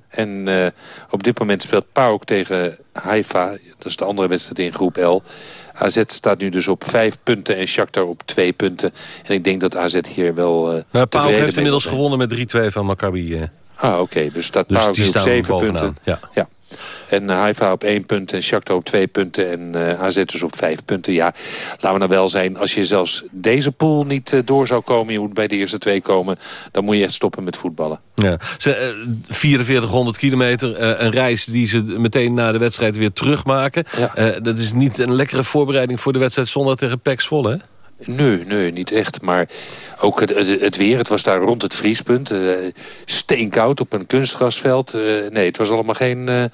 En uh, op dit moment speelt PAOK tegen Haifa. Dat is de andere wedstrijd in groep L. AZ staat nu dus op 5 punten en Shakhtar op 2 punten. En ik denk dat AZ hier wel uh, nou, PAOK heeft inmiddels gewonnen met 3-2 van Maccabi. Uh. Ah, oké. Okay. Dus staat dus PAOK op 7 punten. Ja. ja. En Haifa op één punt en Shakhtar op twee punten. En uh, AZ dus op vijf punten. Ja, laten we nou wel zijn. Als je zelfs deze pool niet uh, door zou komen... je moet bij de eerste twee komen... dan moet je echt stoppen met voetballen. Ja. 4400 eh, kilometer. een reis die ze meteen na de wedstrijd weer terugmaken. Ja. dat is niet een lekkere voorbereiding voor de wedstrijd zondag tegen PEC Zwolle, hè? Nee, nee, niet echt. Maar ook het, het, weer, het was daar rond het vriespunt. Uh, steenkoud op een kunstgrasveld. Uh, nee, het was allemaal geen, uh,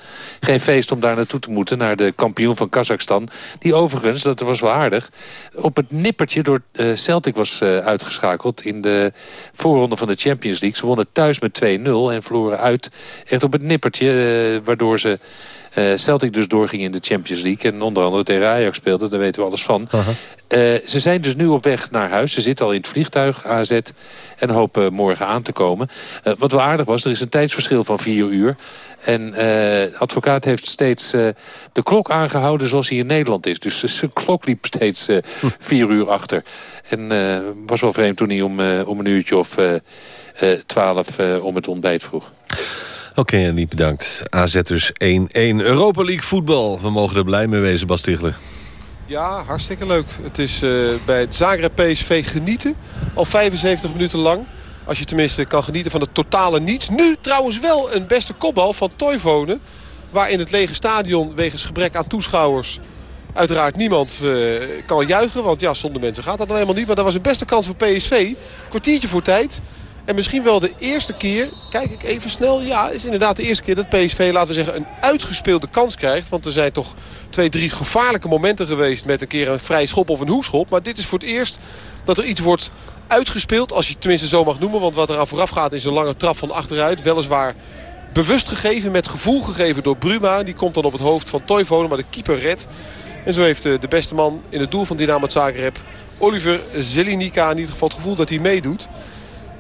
geen feest om daar naartoe te moeten. Naar de kampioen van Kazachstan. Die overigens, dat was wel aardig... op het nippertje door Celtic was uitgeschakeld... in de voorronde van de Champions League. Ze wonnen thuis met 2-0 en verloren uit. Echt op het nippertje, waardoor ze... Celtic dus doorging in de Champions League. En onder andere tegen Ajax speelde, daar weten we alles van. Uh -huh. ze zijn dus nu op weg naar huis. Ze zitten al in het vliegtuig. AZ. En hopen morgen aan te komen. Uh, wat wel aardig was, er is een tijdsverschil van vier uur. En uh, de advocaat heeft steeds de klok aangehouden zoals hij in Nederland is. Dus zijn klok liep steeds vier uur achter. En was wel vreemd toen hij om, om een uurtje of twaalf om het ontbijt vroeg. Oké, okay, bedankt. AZ dus 1-1. Europa League voetbal. We mogen er blij mee wezen, Bas. Ja, hartstikke leuk. Het is uh, bij het Zagreb PSV genieten. Al 75 minuten lang. Als je tenminste kan genieten van het totale niets. Nu trouwens wel een beste kopbal van Toivonen. Waar in het lege stadion wegens gebrek aan toeschouwers... uiteraard niemand uh, kan juichen. Want ja, zonder mensen gaat dat dan helemaal niet. Maar dat was een beste kans voor PSV. Kwartiertje voor tijd. En misschien wel de eerste keer, kijk ik even snel. Ja, is inderdaad de eerste keer dat PSV, laten we zeggen, een uitgespeelde kans krijgt. Want er zijn toch twee, drie gevaarlijke momenten geweest met een keer een vrij schop of een hoekschop. Maar dit is voor het eerst dat er iets wordt uitgespeeld. Als je het tenminste zo mag noemen. Want wat eraan vooraf gaat is een lange trap van achteruit. Weliswaar bewust gegeven, met gevoel gegeven door Bruma. Die komt dan op het hoofd van Toivonen, maar de keeper redt. En zo heeft de beste man in het doel van Dynamo Zagreb, Oliver Zelinica, in ieder geval het gevoel dat hij meedoet.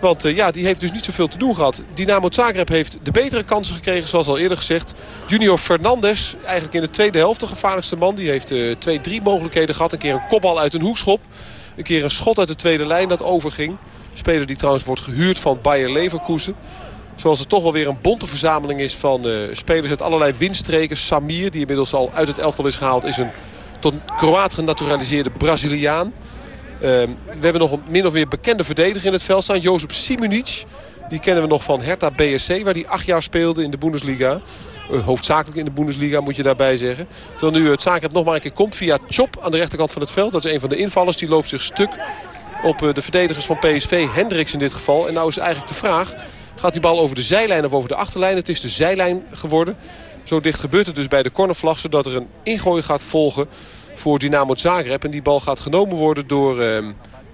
Want uh, ja, die heeft dus niet zoveel te doen gehad. Dynamo Zagreb heeft de betere kansen gekregen, zoals al eerder gezegd. Junior Fernandes, eigenlijk in de tweede helft de gevaarlijkste man. Die heeft uh, twee, drie mogelijkheden gehad. Een keer een kopbal uit een hoekschop. Een keer een schot uit de tweede lijn dat overging. Speler die trouwens wordt gehuurd van Bayer Leverkusen. Zoals het toch wel weer een bonte verzameling is van uh, spelers uit allerlei windstreken. Samir, die inmiddels al uit het elftal is gehaald, is een tot Kroaat genaturaliseerde Braziliaan. Ehm, we hebben nog een min of meer bekende verdediger in het veld staan. Jozef Simunic. Die kennen we nog van Hertha BSC. Waar hij acht jaar speelde in de Bundesliga. Uh, hoofdzakelijk in de Bundesliga moet je daarbij zeggen. Terwijl nu het Zagreb nog maar een keer komt via Chop aan de rechterkant van het veld. Dat is een van de invallers. Die loopt zich stuk op uh, de verdedigers van PSV. Hendricks in dit geval. En nou is eigenlijk de vraag. Gaat die bal over de zijlijn of over de achterlijn? Het is de zijlijn geworden. Zo dicht gebeurt het dus bij de cornervlag. Zodat er een ingooi gaat volgen voor Dynamo Zagreb. En die bal gaat genomen worden door uh,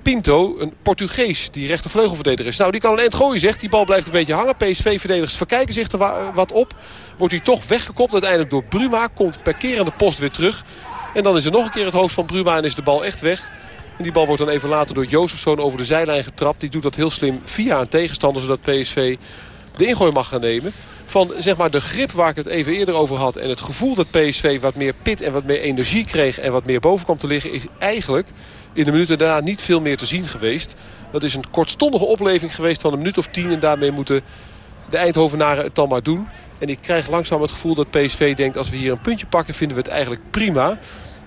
Pinto, een Portugees die rechtervleugelverdediger is. Nou, die kan een eind gooien, zegt. Die bal blijft een beetje hangen. PSV-verdedigers verkijken zich er wat op. Wordt hij toch weggekopt uiteindelijk door Bruma. Komt per keer aan de post weer terug. En dan is er nog een keer het hoofd van Bruma en is de bal echt weg. En die bal wordt dan even later door Jozefzoon over de zijlijn getrapt. Die doet dat heel slim via een tegenstander, zodat PSV de ingooi mag gaan nemen van zeg maar, de grip waar ik het even eerder over had... en het gevoel dat PSV wat meer pit en wat meer energie kreeg... en wat meer boven kwam te liggen... is eigenlijk in de minuten daarna niet veel meer te zien geweest. Dat is een kortstondige opleving geweest van een minuut of tien... en daarmee moeten de Eindhovenaren het dan maar doen. En ik krijg langzaam het gevoel dat PSV denkt... als we hier een puntje pakken vinden we het eigenlijk prima...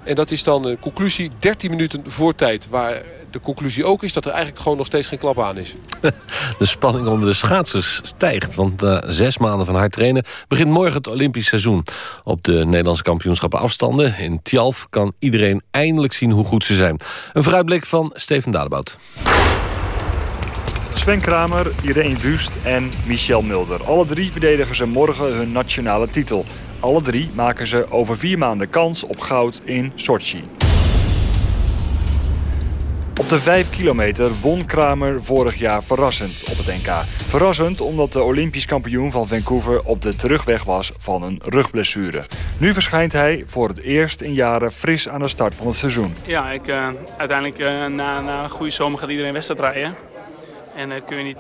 En dat is dan een conclusie 13 minuten voor tijd. Waar de conclusie ook is dat er eigenlijk gewoon nog steeds geen klap aan is. De spanning onder de schaatsers stijgt. Want na zes maanden van hard trainen begint morgen het Olympisch seizoen. Op de Nederlandse kampioenschappen afstanden in Tjalf... kan iedereen eindelijk zien hoe goed ze zijn. Een vooruitblik van Steven Dadebout. Sven Kramer, Irene Wust en Michel Mulder. Alle drie verdedigen ze morgen hun nationale titel. Alle drie maken ze over vier maanden kans op goud in Sochi. Op de 5 kilometer won Kramer vorig jaar verrassend op het NK. Verrassend omdat de Olympisch kampioen van Vancouver op de terugweg was van een rugblessure. Nu verschijnt hij voor het eerst in jaren fris aan de start van het seizoen. Ja, ik, uh, uiteindelijk uh, na, na, een goede zomer gaat iedereen wedstrijd rijden. En uh, kun, je niet,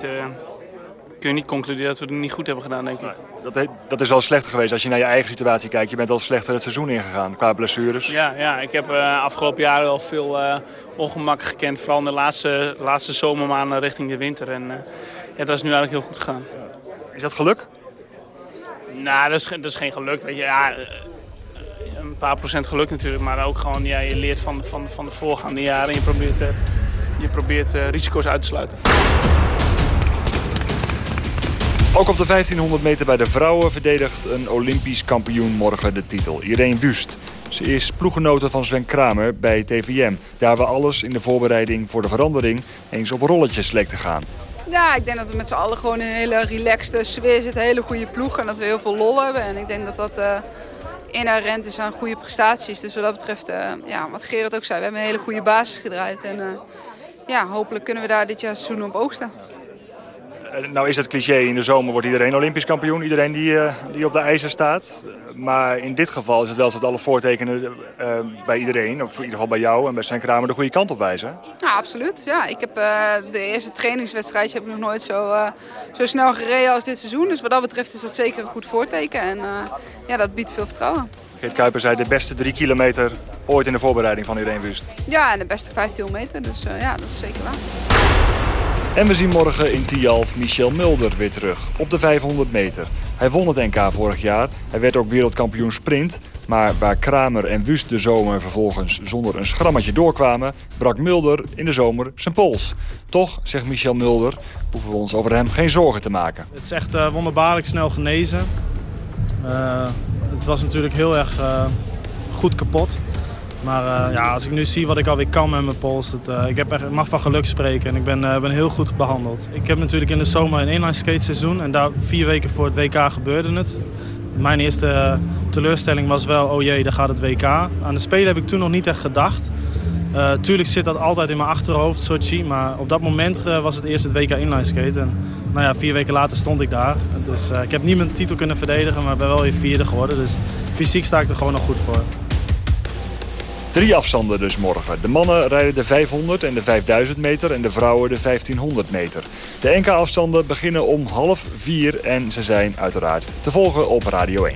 kun je niet concluderen dat we het niet goed hebben gedaan, denk ik. Dat, dat, is wel slechter geweest als je naar je eigen situatie kijkt. Je bent al slechter het seizoen ingegaan qua blessures. Ja, ja ik heb uh, afgelopen jaren wel veel uh, ongemak gekend. Vooral in de laatste, laatste zomermaanden richting de winter. En uh, ja, dat is nu eigenlijk heel goed gegaan. Is dat geluk? Nou, dat is, dat is geen geluk. Weet je. Ja, een paar procent geluk natuurlijk. Maar ook gewoon, ja, je leert van, van, van de voorgaande jaren. En je probeert, je probeert risico's uit te sluiten. Ook op de 1500 meter bij de vrouwen verdedigt een Olympisch kampioen morgen de titel. Irene Wust. Ze is ploeggenote van Sven Kramer bij TVM. Daar we alles in de voorbereiding voor de verandering eens op rolletjes leek te gaan. Ja, ik denk dat we met z'n allen gewoon een hele relaxte sfeer zitten. Een hele goede ploeg en dat we heel veel lol hebben. En ik denk dat dat uh, inherent is aan goede prestaties. Dus wat dat betreft, uh, ja, wat Gerard ook zei, we hebben een hele goede basis gedraaid. En uh, ja, hopelijk kunnen we daar dit jaar seizoen op oogsten. Nou is het cliché, in de zomer wordt iedereen Olympisch kampioen. Iedereen die, uh, die op de ijzer staat. Maar in dit geval is het wel zo dat alle voortekenen uh, bij iedereen, of in ieder geval bij jou en bij Sven Kramer, de goede kant op wijzen. Ja, absoluut. Ja, ik heb uh, de eerste trainingswedstrijd heb ik nog nooit zo, zo snel gereden als dit seizoen. Dus wat dat betreft is dat zeker een goed voorteken. En ja, dat biedt veel vertrouwen. Geert Kuiper zei de beste drie kilometer ooit in de voorbereiding van Irene Wust. Ja, en de beste 15 meter. Dus ja, dat is zeker waar. En we zien morgen in Tialf Michel Mulder weer terug op de 500 meter. Hij won het NK vorig jaar. Hij werd ook wereldkampioen sprint. Maar waar Kramer en Wust de zomer vervolgens zonder een schrammetje doorkwamen... brak Mulder in de zomer zijn pols. Toch, zegt Michel Mulder, hoeven we ons over hem geen zorgen te maken. Het is echt uh, wonderbaarlijk snel genezen. Uh, het was natuurlijk heel erg uh, goed kapot. Maar uh, ja, als ik nu zie wat ik alweer kan met mijn pols, het, uh, ik heb echt, mag van geluk spreken en ik ben, uh, ben heel goed behandeld. Ik heb natuurlijk in de zomer een inline skate seizoen en daar vier weken voor het WK gebeurde het. Mijn eerste teleurstelling was wel, oh jee, daar gaat het WK. Aan de Spelen heb ik toen nog niet echt gedacht. tuurlijk zit dat altijd in mijn achterhoofd, Sochi, maar op dat moment was het eerst het WK inline skate. En nou ja, vier weken later stond ik daar. Dus ik heb niet mijn titel kunnen verdedigen, maar ben wel weer vierde geworden. Dus fysiek sta ik er gewoon nog goed voor. Drie afstanden dus morgen. De mannen rijden de 500 en de 5000 meter en de vrouwen de 1500 meter. De enkele afstanden beginnen om half vier en ze zijn uiteraard te volgen op Radio 1.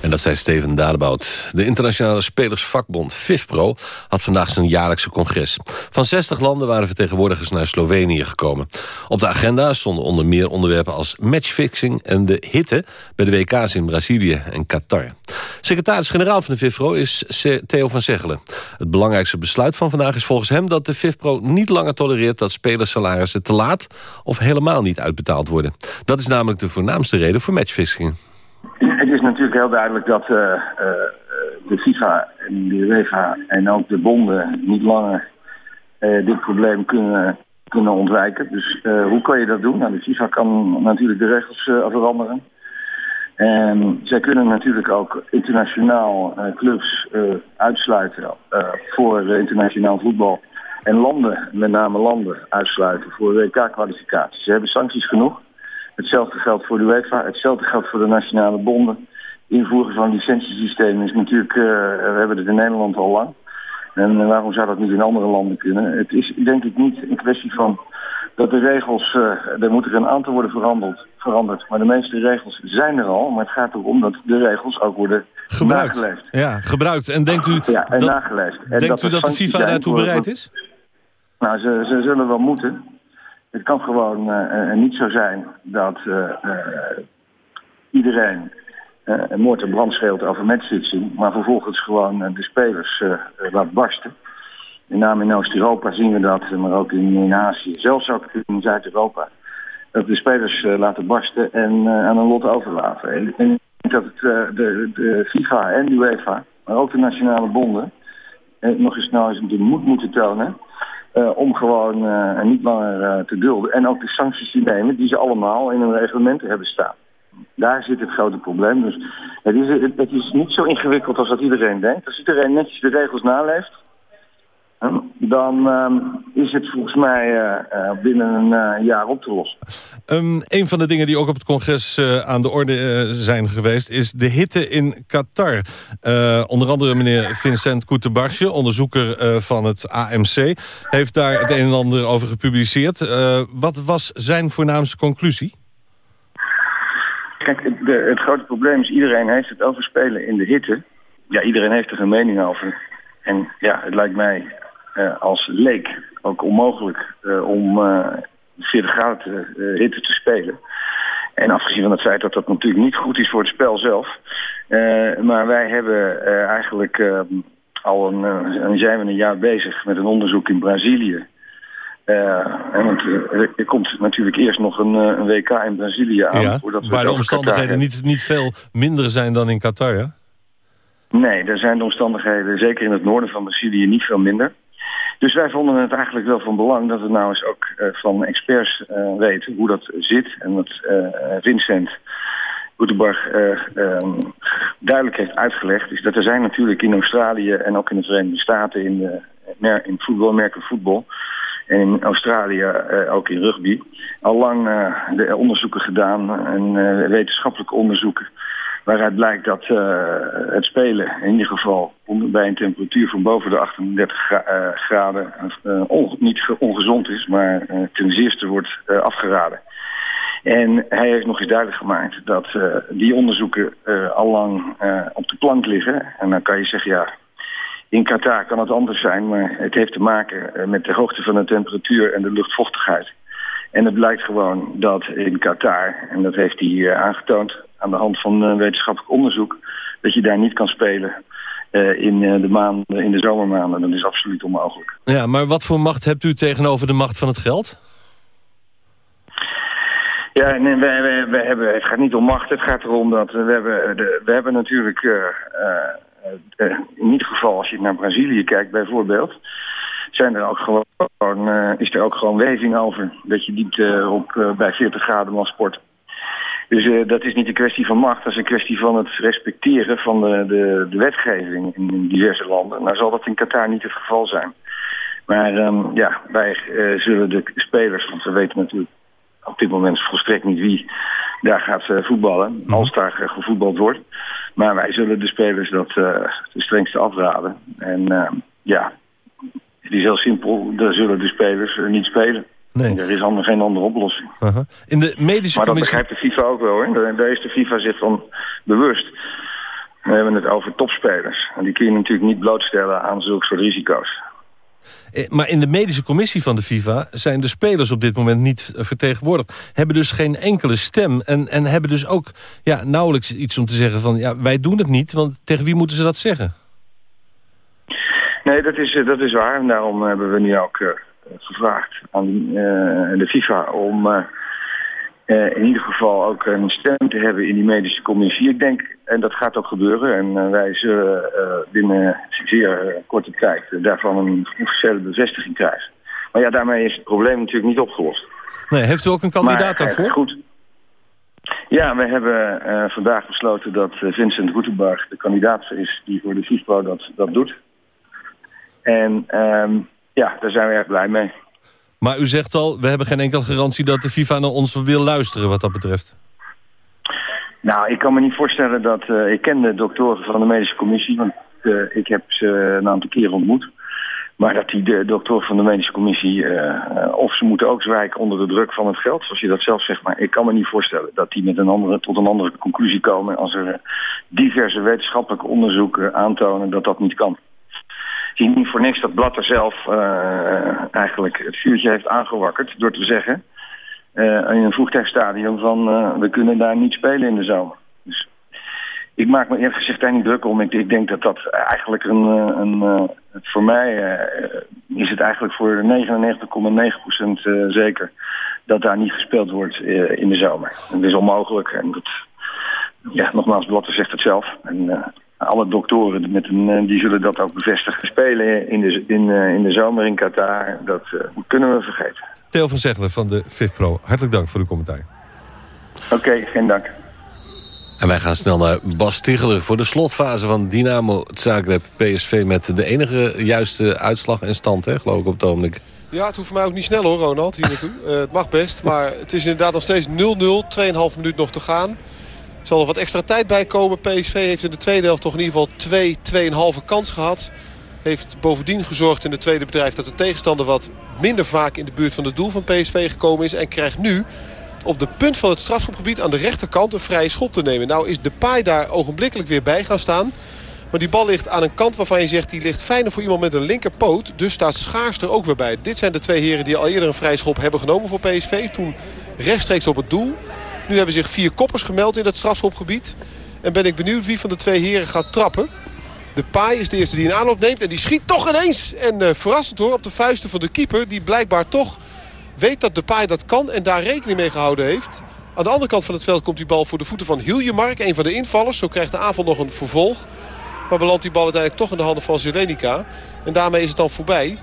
En dat zei Steven Dadebout. De internationale spelersvakbond FIFPro had vandaag zijn jaarlijkse congres. Van 60 landen waren vertegenwoordigers naar Slovenië gekomen. Op de agenda stonden onder meer onderwerpen als matchfixing en de hitte bij de WK's in Brazilië en Qatar. Secretaris-generaal van de FIFPro is Theo van Zeggelen. Het belangrijkste besluit van vandaag is volgens hem dat de FIFPro niet langer tolereert dat spelersalarissen te laat of helemaal niet uitbetaald worden. Dat is namelijk de voornaamste reden voor matchfixing. Het is natuurlijk heel duidelijk dat uh, uh, de FIFA en de UEFA en ook de bonden niet langer uh, dit probleem kunnen, kunnen ontwijken. Dus hoe kan je dat doen? Nou, de FIFA kan natuurlijk de regels veranderen. En zij kunnen natuurlijk ook internationaal clubs uitsluiten voor internationaal voetbal. En landen, met name landen, uitsluiten voor WK-kwalificaties. Ze hebben sancties genoeg. Hetzelfde geldt voor de UEFA, hetzelfde geldt voor de nationale bonden. Invoeren van licentiesystemen is natuurlijk, uh, we hebben het in Nederland al lang. En waarom zou dat niet in andere landen kunnen? Het is denk ik niet een kwestie van dat de regels, uh, er moet er een aantal worden veranderd, veranderd. Maar de meeste regels zijn er al. Maar het gaat erom dat de regels ook worden gebruikt. nageleefd. Ja, gebruikt. En denkt u ja, en dat, nageleefd. En denkt u dat de FIFA daartoe bereid is? Nou, ze, ze zullen wel moeten. Het kan gewoon uh, uh, niet zo zijn dat uh, iedereen eh, moord en brand scheelt over matchfixing, maar vervolgens gewoon eh, de spelers eh, eh, laat barsten. Met name in Oost-Europa zien we dat, maar ook in, in Azië, zelfs ook in Zuid-Europa. Dat de spelers eh, laten barsten en eh, aan een lot overlaten. En ik denk dat het, eh, de, de FIFA en de UEFA, maar ook de nationale bonden, eh, nog eens nou eens de moed moeten tonen eh, om gewoon eh, niet langer eh, te dulden. En ook de sancties te nemen die ze allemaal in hun reglementen hebben staan. Daar zit het grote probleem. Dus het is, het, het is niet zo ingewikkeld als dat iedereen denkt. Als iedereen netjes de regels naleeft, dan ehm, is het volgens mij eh, eh, binnen een eh, jaar op te lossen. Um, een van de dingen die ook op het congres aan de orde zijn geweest... is de hitte in Qatar. Onder andere meneer Vincent Koetebarsje, onderzoeker van het AMC... heeft daar het een en ander over gepubliceerd. wat was zijn voornaamste conclusie? Kijk, het, de, het grote probleem is... iedereen heeft het over spelen in de hitte. Ja, iedereen heeft er een mening over. En ja, het lijkt mij als leek ook onmogelijk om 40 graden uh, hitte te spelen. En afgezien van het feit dat dat natuurlijk niet goed is voor het spel zelf. Maar wij hebben eigenlijk al een, zijn we een jaar bezig met een onderzoek in Brazilië. en want, er komt natuurlijk eerst nog een, een WK in Brazilië aan. Ja, waar de omstandigheden niet, niet veel minder zijn dan in Qatar, hè? Nee, er zijn de omstandigheden, zeker in het noorden van Brazilië, niet veel minder. Dus wij vonden het eigenlijk wel van belang dat we nou eens ook uh, van experts uh, weten hoe dat zit. En dat uh, Vincent Gutenberg um, duidelijk heeft uitgelegd... is dat er zijn natuurlijk in Australië en ook in de Verenigde Staten... in, de, in voetbal, merken voetbal... en in Australië ook in rugby... al lang de onderzoeken gedaan en wetenschappelijke onderzoeken waaruit blijkt dat uh, het spelen in ieder geval bij een temperatuur van boven de 38 gra uh, graden uh, on niet ongezond is, maar ten zeerste wordt afgeraden. En hij heeft nog eens duidelijk gemaakt dat die onderzoeken allang op de plank liggen. En dan kan je zeggen, ja, in Qatar kan het anders zijn, maar het heeft te maken met de hoogte van de temperatuur en de luchtvochtigheid. En het blijkt gewoon dat in Qatar, en dat heeft hij aangetoond aan de hand van uh, wetenschappelijk onderzoek... dat je daar niet kan spelen uh, in, uh, de maanden, in de zomermaanden. Dat is absoluut onmogelijk. Ja, maar wat voor macht hebt u tegenover de macht van het geld? Ja, nee, wij, wij, wij hebben, het gaat niet om macht. Het gaat erom dat we hebben, de, we hebben natuurlijk... in ieder geval, als je naar Brazilië kijkt bijvoorbeeld... Zijn er ook gewoon, is er ook gewoon weving over. Dat je niet op, bij 40 graden mag sporten. Dus uh, dat is niet een kwestie van macht, dat is een kwestie van het respecteren van de, de, de wetgeving in diverse landen. Nou zal dat in Qatar niet het geval zijn. Maar um, ja, wij uh, zullen de spelers, want we weten natuurlijk op dit moment volstrekt niet wie daar gaat uh, voetballen, als daar gevoetbald wordt. Maar wij zullen de spelers dat de strengste afraden. En ehm, ja, het is heel simpel, daar zullen de spelers niet spelen. Nee. Er is anders geen andere oplossing. Uh -huh. In de medische maar dat commissie... begrijpt de FIFA ook wel. Hè? Daar is de FIFA zich van bewust. We hebben het over topspelers. En die kun je natuurlijk niet blootstellen aan zulke soort risico's. Maar in de medische commissie van de FIFA zijn de spelers op dit moment niet vertegenwoordigd. Hebben dus geen enkele stem. En, en hebben dus ook ja, nauwelijks iets om te zeggen van... ja, wij doen het niet, want tegen wie moeten ze dat zeggen? Nee, dat is, dat is waar. En daarom hebben we nu ook... Uh, gevraagd aan uh, de FIFA om uh, in ieder geval ook een stem te hebben in die medische commissie. Ik denk, en dat gaat ook gebeuren, en wij zullen binnen zeer korte tijd daarvan een officiële bevestiging krijgen. Maar ja, daarmee is het probleem natuurlijk niet opgelost. Nee, heeft u ook een kandidaat maar, daarvoor? Goed. Ja, we hebben vandaag besloten dat Vincent Gutenberg de kandidaat is die voor de FIFA dat, dat doet. En... Um, ja, daar zijn we erg blij mee. Maar u zegt al, we hebben geen enkele garantie dat de FIFA naar ons wil luisteren wat dat betreft. Nou, ik kan me niet voorstellen dat... Uh, ik ken de doktoren van de medische commissie, want uh, ik heb ze een aantal keren ontmoet. Maar dat die de doktoren van de medische commissie... Uh, of ze moeten ook zwijken onder de druk van het geld, zoals je dat zelf zegt. Maar ik kan me niet voorstellen dat die met een andere, tot een andere conclusie komen... als er diverse wetenschappelijke onderzoeken aantonen dat dat niet kan zie niet voor niks dat Blatter zelf uh, eigenlijk het vuurtje heeft aangewakkerd door te zeggen uh, in een vroegtijdsstadium van uh, we kunnen daar niet spelen in de zomer. Dus ik maak me eerlijk gezegd daar niet druk om. Ik, ik denk dat dat eigenlijk een... eh, een eh, voor mij eh, is het eigenlijk voor 99,9% eh, zeker... dat daar niet gespeeld wordt eh, in de zomer. Het is onmogelijk. En dat, ja, nogmaals, Blatter zegt het zelf. En eh, alle doktoren met een, eh, die zullen dat ook bevestigen. Spelen in de, in, eh, in de zomer in Qatar, dat eh, kunnen we vergeten. Theo van Zegelen van de FIFPro, hartelijk dank voor uw commentaar. Oké, geen dank. En wij gaan snel naar Bas Ticheler voor de slotfase van Dynamo Zagreb PSV... met de enige juiste uitslag en stand, hè, geloof ik, op het ogenblik. Ja, het hoeft voor mij ook niet snel hoor, Ronald, hier naartoe. Eh, het mag best, maar het is inderdaad nog steeds 0-0. 2,5 minuut nog te gaan. Er zal nog wat extra tijd bij komen. PSV heeft in de tweede helft toch in ieder geval 2, 2,5 kans gehad. Heeft bovendien gezorgd in het tweede bedrijf dat de tegenstander wat minder vaak in de buurt van het doel van PSV gekomen is. En krijgt nu op de punt van het strafschopgebied aan de rechterkant een vrije schop te nemen. Nou is de paai daar ogenblikkelijk weer bij gaan staan. Maar die bal ligt aan een kant waarvan je zegt... die ligt fijner voor iemand met een linkerpoot. Dus staat Schaars er ook weer bij. Dit zijn de twee heren die al eerder een vrije schop hebben genomen voor PSV. Toen rechtstreeks op het doel. Nu hebben zich vier koppers gemeld in dat strafschopgebied. En ben ik benieuwd wie van de twee heren gaat trappen. De paai is de eerste die een aanloop neemt. En die schiet toch ineens. En eh, verrassend hoor, op de vuisten van de keeper. Die blijkbaar toch weet dat de paai dat kan en daar rekening mee gehouden heeft. Aan de andere kant van het veld komt die bal voor de voeten van Hiljemark. Een van de invallers. Zo krijgt de avond nog een vervolg. Maar belandt die bal uiteindelijk toch in de handen van Zelenica. En daarmee is het dan voorbij.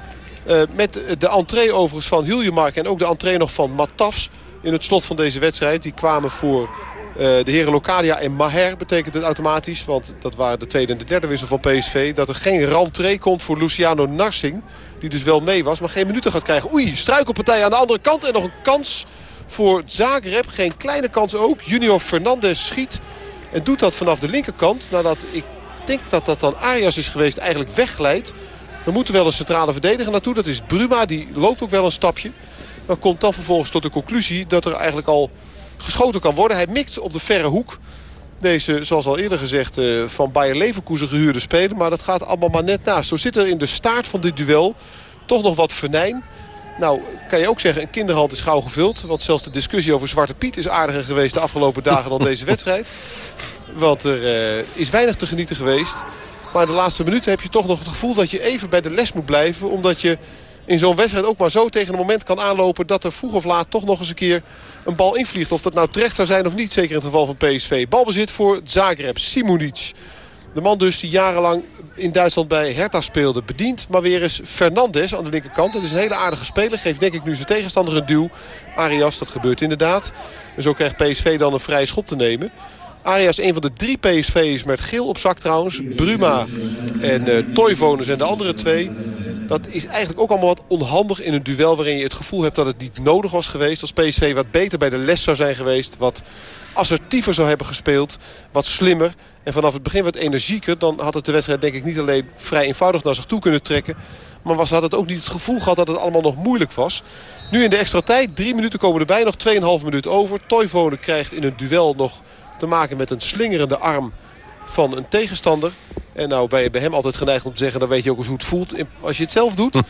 Eh, met de entree overigens van Hiljemark en ook de entree nog van Matafs in het slot van deze wedstrijd. Die kwamen voor eh, de heren Locadia en Maher betekent het automatisch. Want dat waren de tweede en de derde wissel van PSV. Dat er geen rentree komt voor Luciano Narsing. Die dus wel mee was, maar geen minuten gaat krijgen. Oei, struikelpartij aan de andere kant. En nog een kans voor Zagreb. Geen kleine kans ook. Junior Fernandez schiet. En doet dat vanaf de linkerkant. Nadat ik denk dat dat dan Arias is geweest eigenlijk wegglijdt. Dan moet er wel een centrale verdediger naartoe. Dat is Bruma, die loopt ook wel een stapje. Maar komt dan vervolgens tot de conclusie dat er eigenlijk al geschoten kan worden. Hij mikt op de verre hoek. Deze, zoals al eerder gezegd, eh, van Bayer Leverkusen gehuurde speler. Maar dat gaat allemaal maar net naast. Zo zit er in de staart van dit duel toch nog wat venijn. Nou, kan je ook zeggen, een kinderhand is gauw gevuld. Want zelfs de discussie over Zwarte Piet is aardiger geweest de afgelopen dagen dan deze wedstrijd. Want er eh, is weinig te genieten geweest. Maar in de laatste minuten heb je toch nog het gevoel dat je even bij de les moet blijven. Omdat je in zo'n wedstrijd ook maar zo tegen een moment kan aanlopen... dat er vroeg of laat toch nog eens een keer een bal invliegt. Of dat nou terecht zou zijn of niet, zeker in het geval van PSV. Balbezit voor Zagreb, Simonic. De man dus die jarenlang in Duitsland bij Hertha speelde. Bedient maar weer eens Fernandes aan de linkerkant. Dat is een hele aardige speler. Geeft denk ik nu zijn tegenstander een duw. Arias, dat gebeurt inderdaad. En zo krijgt PSV dan een vrije schop te nemen. Arias een van de drie PSV's met geel op zak trouwens. Bruma en uh, Toivonen zijn de andere twee. Dat is eigenlijk ook allemaal wat onhandig in een duel... waarin je het gevoel hebt dat het niet nodig was geweest. Als PSV wat beter bij de les zou zijn geweest. Wat assertiever zou hebben gespeeld. Wat slimmer. En vanaf het begin wat energieker. Dan had het de wedstrijd denk ik niet alleen vrij eenvoudig naar zich toe kunnen trekken. Maar was, had het ook niet het gevoel gehad dat het allemaal nog moeilijk was. Nu in de extra tijd. Drie minuten komen erbij. Nog 2,5 minuut over. Toivonen krijgt in een duel nog te maken met een slingerende arm van een tegenstander. En nou ben je bij hem altijd geneigd om te zeggen... dan weet je ook eens hoe het voelt als je het zelf doet.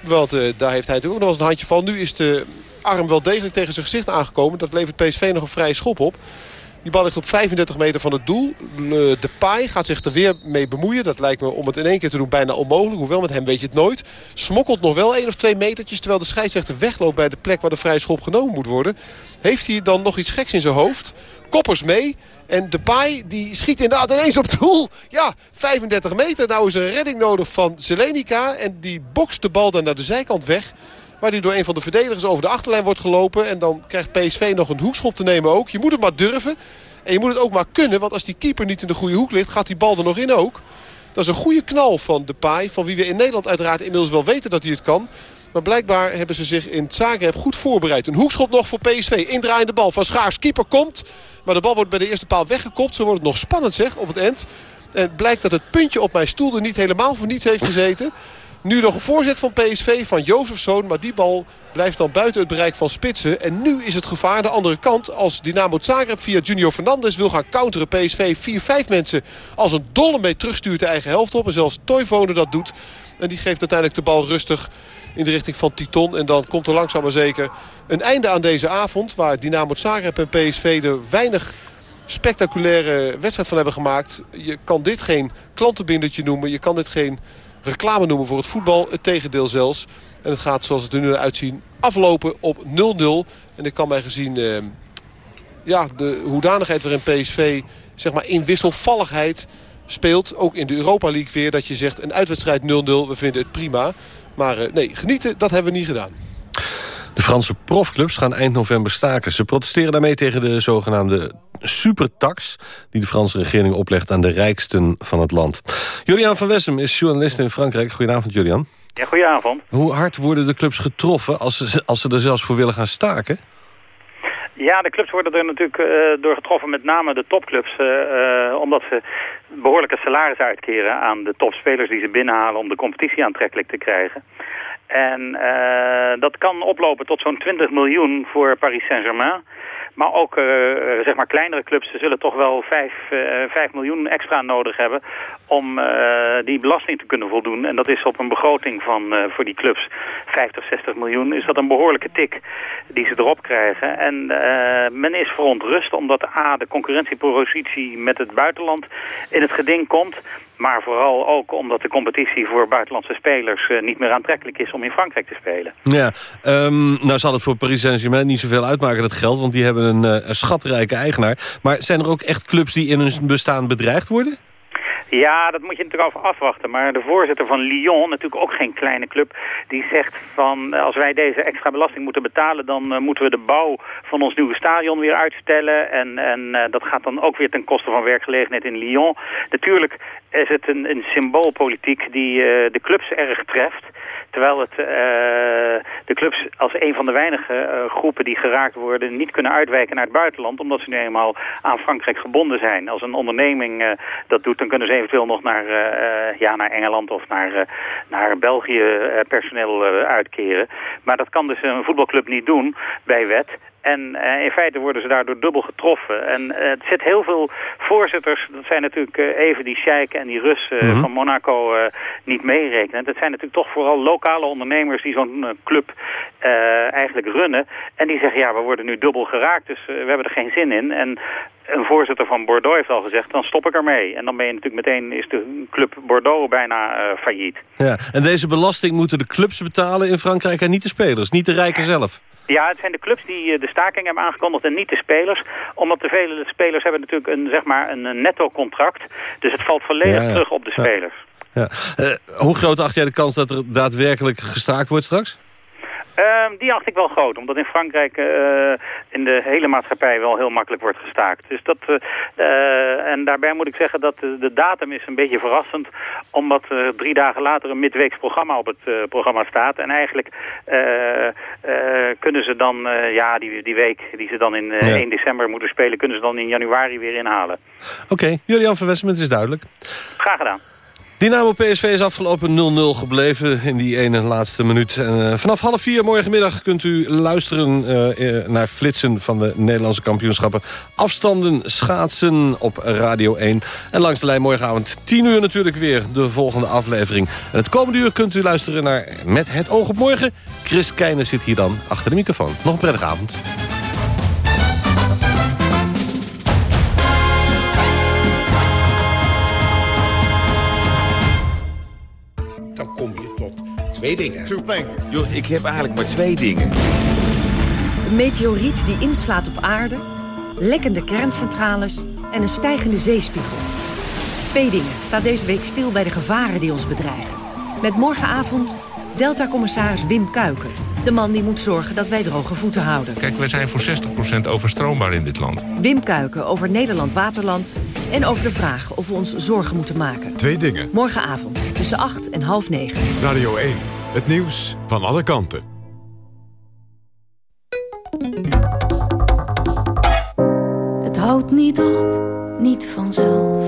Want uh, daar heeft hij natuurlijk ook nog eens een handje van. Nu is de arm wel degelijk tegen zijn gezicht aangekomen. Dat levert PSV nog een vrije schop op. Die bal ligt op 35 meter van het doel. De paai gaat zich er weer mee bemoeien. Dat lijkt me om het in één keer te doen bijna onmogelijk. Hoewel met hem weet je het nooit. Smokkelt nog wel één of twee metertjes. Terwijl de scheidsrechter wegloopt bij de plek waar de vrije schop genomen moet worden. Heeft hij dan nog iets geks in zijn hoofd? Koppers mee. En de paai die schiet inderdaad ineens op doel. Ja, 35 meter. Nou is er een redding nodig van Zelenica. En die bokst de bal dan naar de zijkant weg. Waar die door een van de verdedigers over de achterlijn wordt gelopen. En dan krijgt PSV nog een hoekschop te nemen ook. Je moet het maar durven. En je moet het ook maar kunnen. Want als die keeper niet in de goede hoek ligt, gaat die bal er nog in ook. Dat is een goede knal van de paai. Van wie we in Nederland uiteraard inmiddels wel weten dat hij het kan. Maar blijkbaar hebben ze zich in Zagreb goed voorbereid. Een hoekschop nog voor PSV. Indraaiende bal van Schaars. Keeper komt. Maar de bal wordt bij de eerste paal weggekopt. Zo wordt het nog spannend zeg op het eind. En blijkt dat het puntje op mijn stoel er niet helemaal voor niets heeft gezeten. Nu nog een voorzet van PSV van Jozefzoon. Maar die bal blijft dan buiten het bereik van Spitsen. En nu is het gevaar de andere kant. Als Dynamo Zagreb via Junior Fernandes wil gaan counteren. PSV 4-5 mensen als een dolle mee terugstuurt de eigen helft op. En zelfs Toivonen dat doet. En die geeft uiteindelijk de bal rustig in de richting van Titon. En dan komt er langzaam maar zeker een einde aan deze avond. Waar Dynamo Zagreb en PSV er weinig spectaculaire wedstrijd van hebben gemaakt. Je kan dit geen klantenbindertje noemen. Je kan dit geen reclame noemen voor het voetbal. Het tegendeel zelfs. En het gaat zoals het er nu uitzien aflopen op 0-0. En ik kan mij gezien eh, ja, de hoedanigheid waarin PSV zeg maar, in wisselvalligheid speelt. Ook in de Europa League weer. Dat je zegt een uitwedstrijd 0-0. We vinden het prima. Maar eh, nee, genieten, dat hebben we niet gedaan. De Franse profclubs gaan eind november staken. Ze protesteren daarmee tegen de zogenaamde supertax... die de Franse regering oplegt aan de rijksten van het land. Julian van Wessem is journalist in Frankrijk. Goedenavond, Julian. Ja, goedenavond. Hoe hard worden de clubs getroffen als ze, als ze er zelfs voor willen gaan staken? Ja, de clubs worden er natuurlijk uh, door getroffen, met name de topclubs. Uh, uh, omdat ze behoorlijke salaris uitkeren aan de topspelers die ze binnenhalen om de competitie aantrekkelijk te krijgen. En dat kan oplopen tot zo'n 20 miljoen voor Paris Saint-Germain. Maar ook uh, zeg maar kleinere clubs zullen toch wel 5, uh, 5 miljoen extra nodig hebben om die belasting te kunnen voldoen. En dat is op een begroting van voor die clubs 50, 60 miljoen. Is dat een behoorlijke tik die ze erop krijgen. En men is verontrust omdat A, de concurrentiepositie met het buitenland in het geding komt. Maar vooral ook omdat de competitie voor buitenlandse spelers uh, niet meer aantrekkelijk is om in Frankrijk te spelen. Ja, um, nou zal het voor Paris Saint-Germain niet zoveel uitmaken dat geld, want die hebben een, uh, een schatrijke eigenaar. Maar zijn er ook echt clubs die in hun bestaan bedreigd worden? Ja, dat moet je natuurlijk afwachten. Maar de voorzitter van Lyon, natuurlijk ook geen kleine club... die zegt van als wij deze extra belasting moeten betalen... dan uh, moeten we de bouw van ons nieuwe stadion weer uitstellen. En, en uh, dat gaat dan ook weer ten koste van werkgelegenheid in Lyon. Natuurlijk is het een, een symboolpolitiek die de clubs erg treft... Terwijl het, uh, de clubs als een van de weinige uh, groepen die geraakt worden... niet kunnen uitwijken naar het buitenland... omdat ze nu eenmaal aan Frankrijk gebonden zijn. Als een onderneming uh, dat doet, dan kunnen ze eventueel nog naar, ja, naar Engeland... of naar, naar België personeel uitkeren. Maar dat kan dus een voetbalclub niet doen bij wet... En uh, in feite worden ze daardoor dubbel getroffen. En uh, er zit heel veel voorzitters, dat zijn natuurlijk uh, even die Sheik en die Rus mm -hmm. van Monaco niet meerekenen. Dat zijn natuurlijk toch vooral lokale ondernemers die zo'n club eigenlijk runnen. En die zeggen, ja, we worden nu dubbel geraakt, dus we hebben er geen zin in. En een voorzitter van Bordeaux heeft al gezegd, dan stop ik ermee. En dan ben je natuurlijk meteen, is de club Bordeaux bijna failliet. Ja, en deze belasting moeten de clubs betalen in Frankrijk en niet de spelers, niet de rijken zelf. Ja, het zijn de clubs die de staking hebben aangekondigd en niet de spelers. Omdat de vele spelers hebben natuurlijk een, zeg maar een netto-contract. Dus het valt volledig ja, ja. terug op de spelers. Ja. Uh, hoe groot acht jij de kans dat er daadwerkelijk gestaakt wordt straks? Um, die acht ik wel groot, omdat in Frankrijk uh, in de hele maatschappij wel heel makkelijk wordt gestaakt. Dus dat, uh, uh, en daarbij moet ik zeggen dat de, de datum is een beetje verrassend, omdat drie dagen later een midweeks programma op het programma staat. En eigenlijk kunnen ze dan, ja, die, die week die ze dan in ja. 1 december moeten spelen, kunnen ze dan in januari weer inhalen. Oké, okay. Julian Verwestment is duidelijk. Graag gedaan. Dynamo PSV is afgelopen 0-0 gebleven in die ene laatste minuut. En, uh, vanaf half vier morgenmiddag kunt u luisteren uh, naar flitsen van de Nederlandse kampioenschappen. Afstanden schaatsen op Radio 1. En langs de lijn morgenavond 10 uur natuurlijk weer de volgende aflevering. En het komende uur kunt u luisteren naar Met het oog op morgen. Chris Keijnen zit hier dan achter de microfoon. Nog een prettige avond. Twee dingen. Two things. Yo, ik heb eigenlijk maar twee dingen. Een meteoriet die inslaat op aarde, lekkende kerncentrales en een stijgende zeespiegel. Twee dingen staat deze week stil bij de gevaren die ons bedreigen. Met morgenavond Delta-commissaris Wim Kuiken. De man die moet zorgen dat wij droge voeten houden. Kijk, wij zijn voor 60% overstroombaar in dit land. Wim Kuiken over Nederland Waterland... en over de vraag of we ons zorgen moeten maken. Twee dingen. Morgenavond tussen 8 en half 9. Radio 1. Het nieuws van alle kanten. Het houdt niet op, niet vanzelf.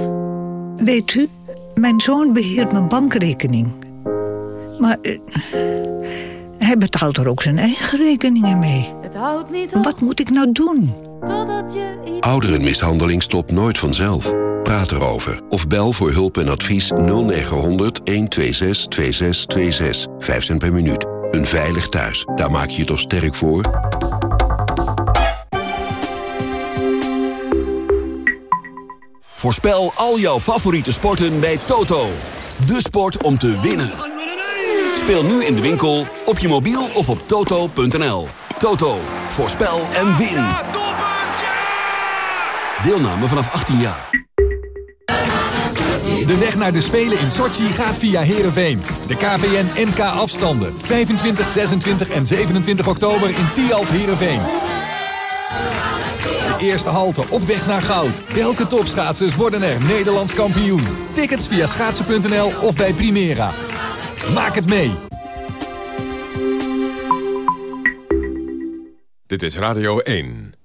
Weet u, mijn zoon beheert mijn bankrekening. Maar uh, hij betaalt er ook zijn eigen rekeningen mee. Het houdt niet op. Wat moet ik nou doen? Ouderenmishandeling stopt nooit vanzelf. Praat erover. Of bel voor hulp en advies 0900 126 2626. 5 cent per minuut. Een veilig thuis. Daar maak je je toch sterk voor? Voorspel al jouw favoriete sporten bij Toto. De sport om te winnen. Speel nu in de winkel, op je mobiel of op toto.nl. Toto, voorspel en win. Deelname vanaf 18 jaar. De weg naar de Spelen in Sochi gaat via Heerenveen. De KPN NK afstanden. 25, 26 en 27 oktober in Tialf Heerenveen. De eerste halte op weg naar goud. Welke topschaatsers worden er Nederlands kampioen? Tickets via schaatsen.nl of bij Primera. Maak het mee. Dit is Radio 1.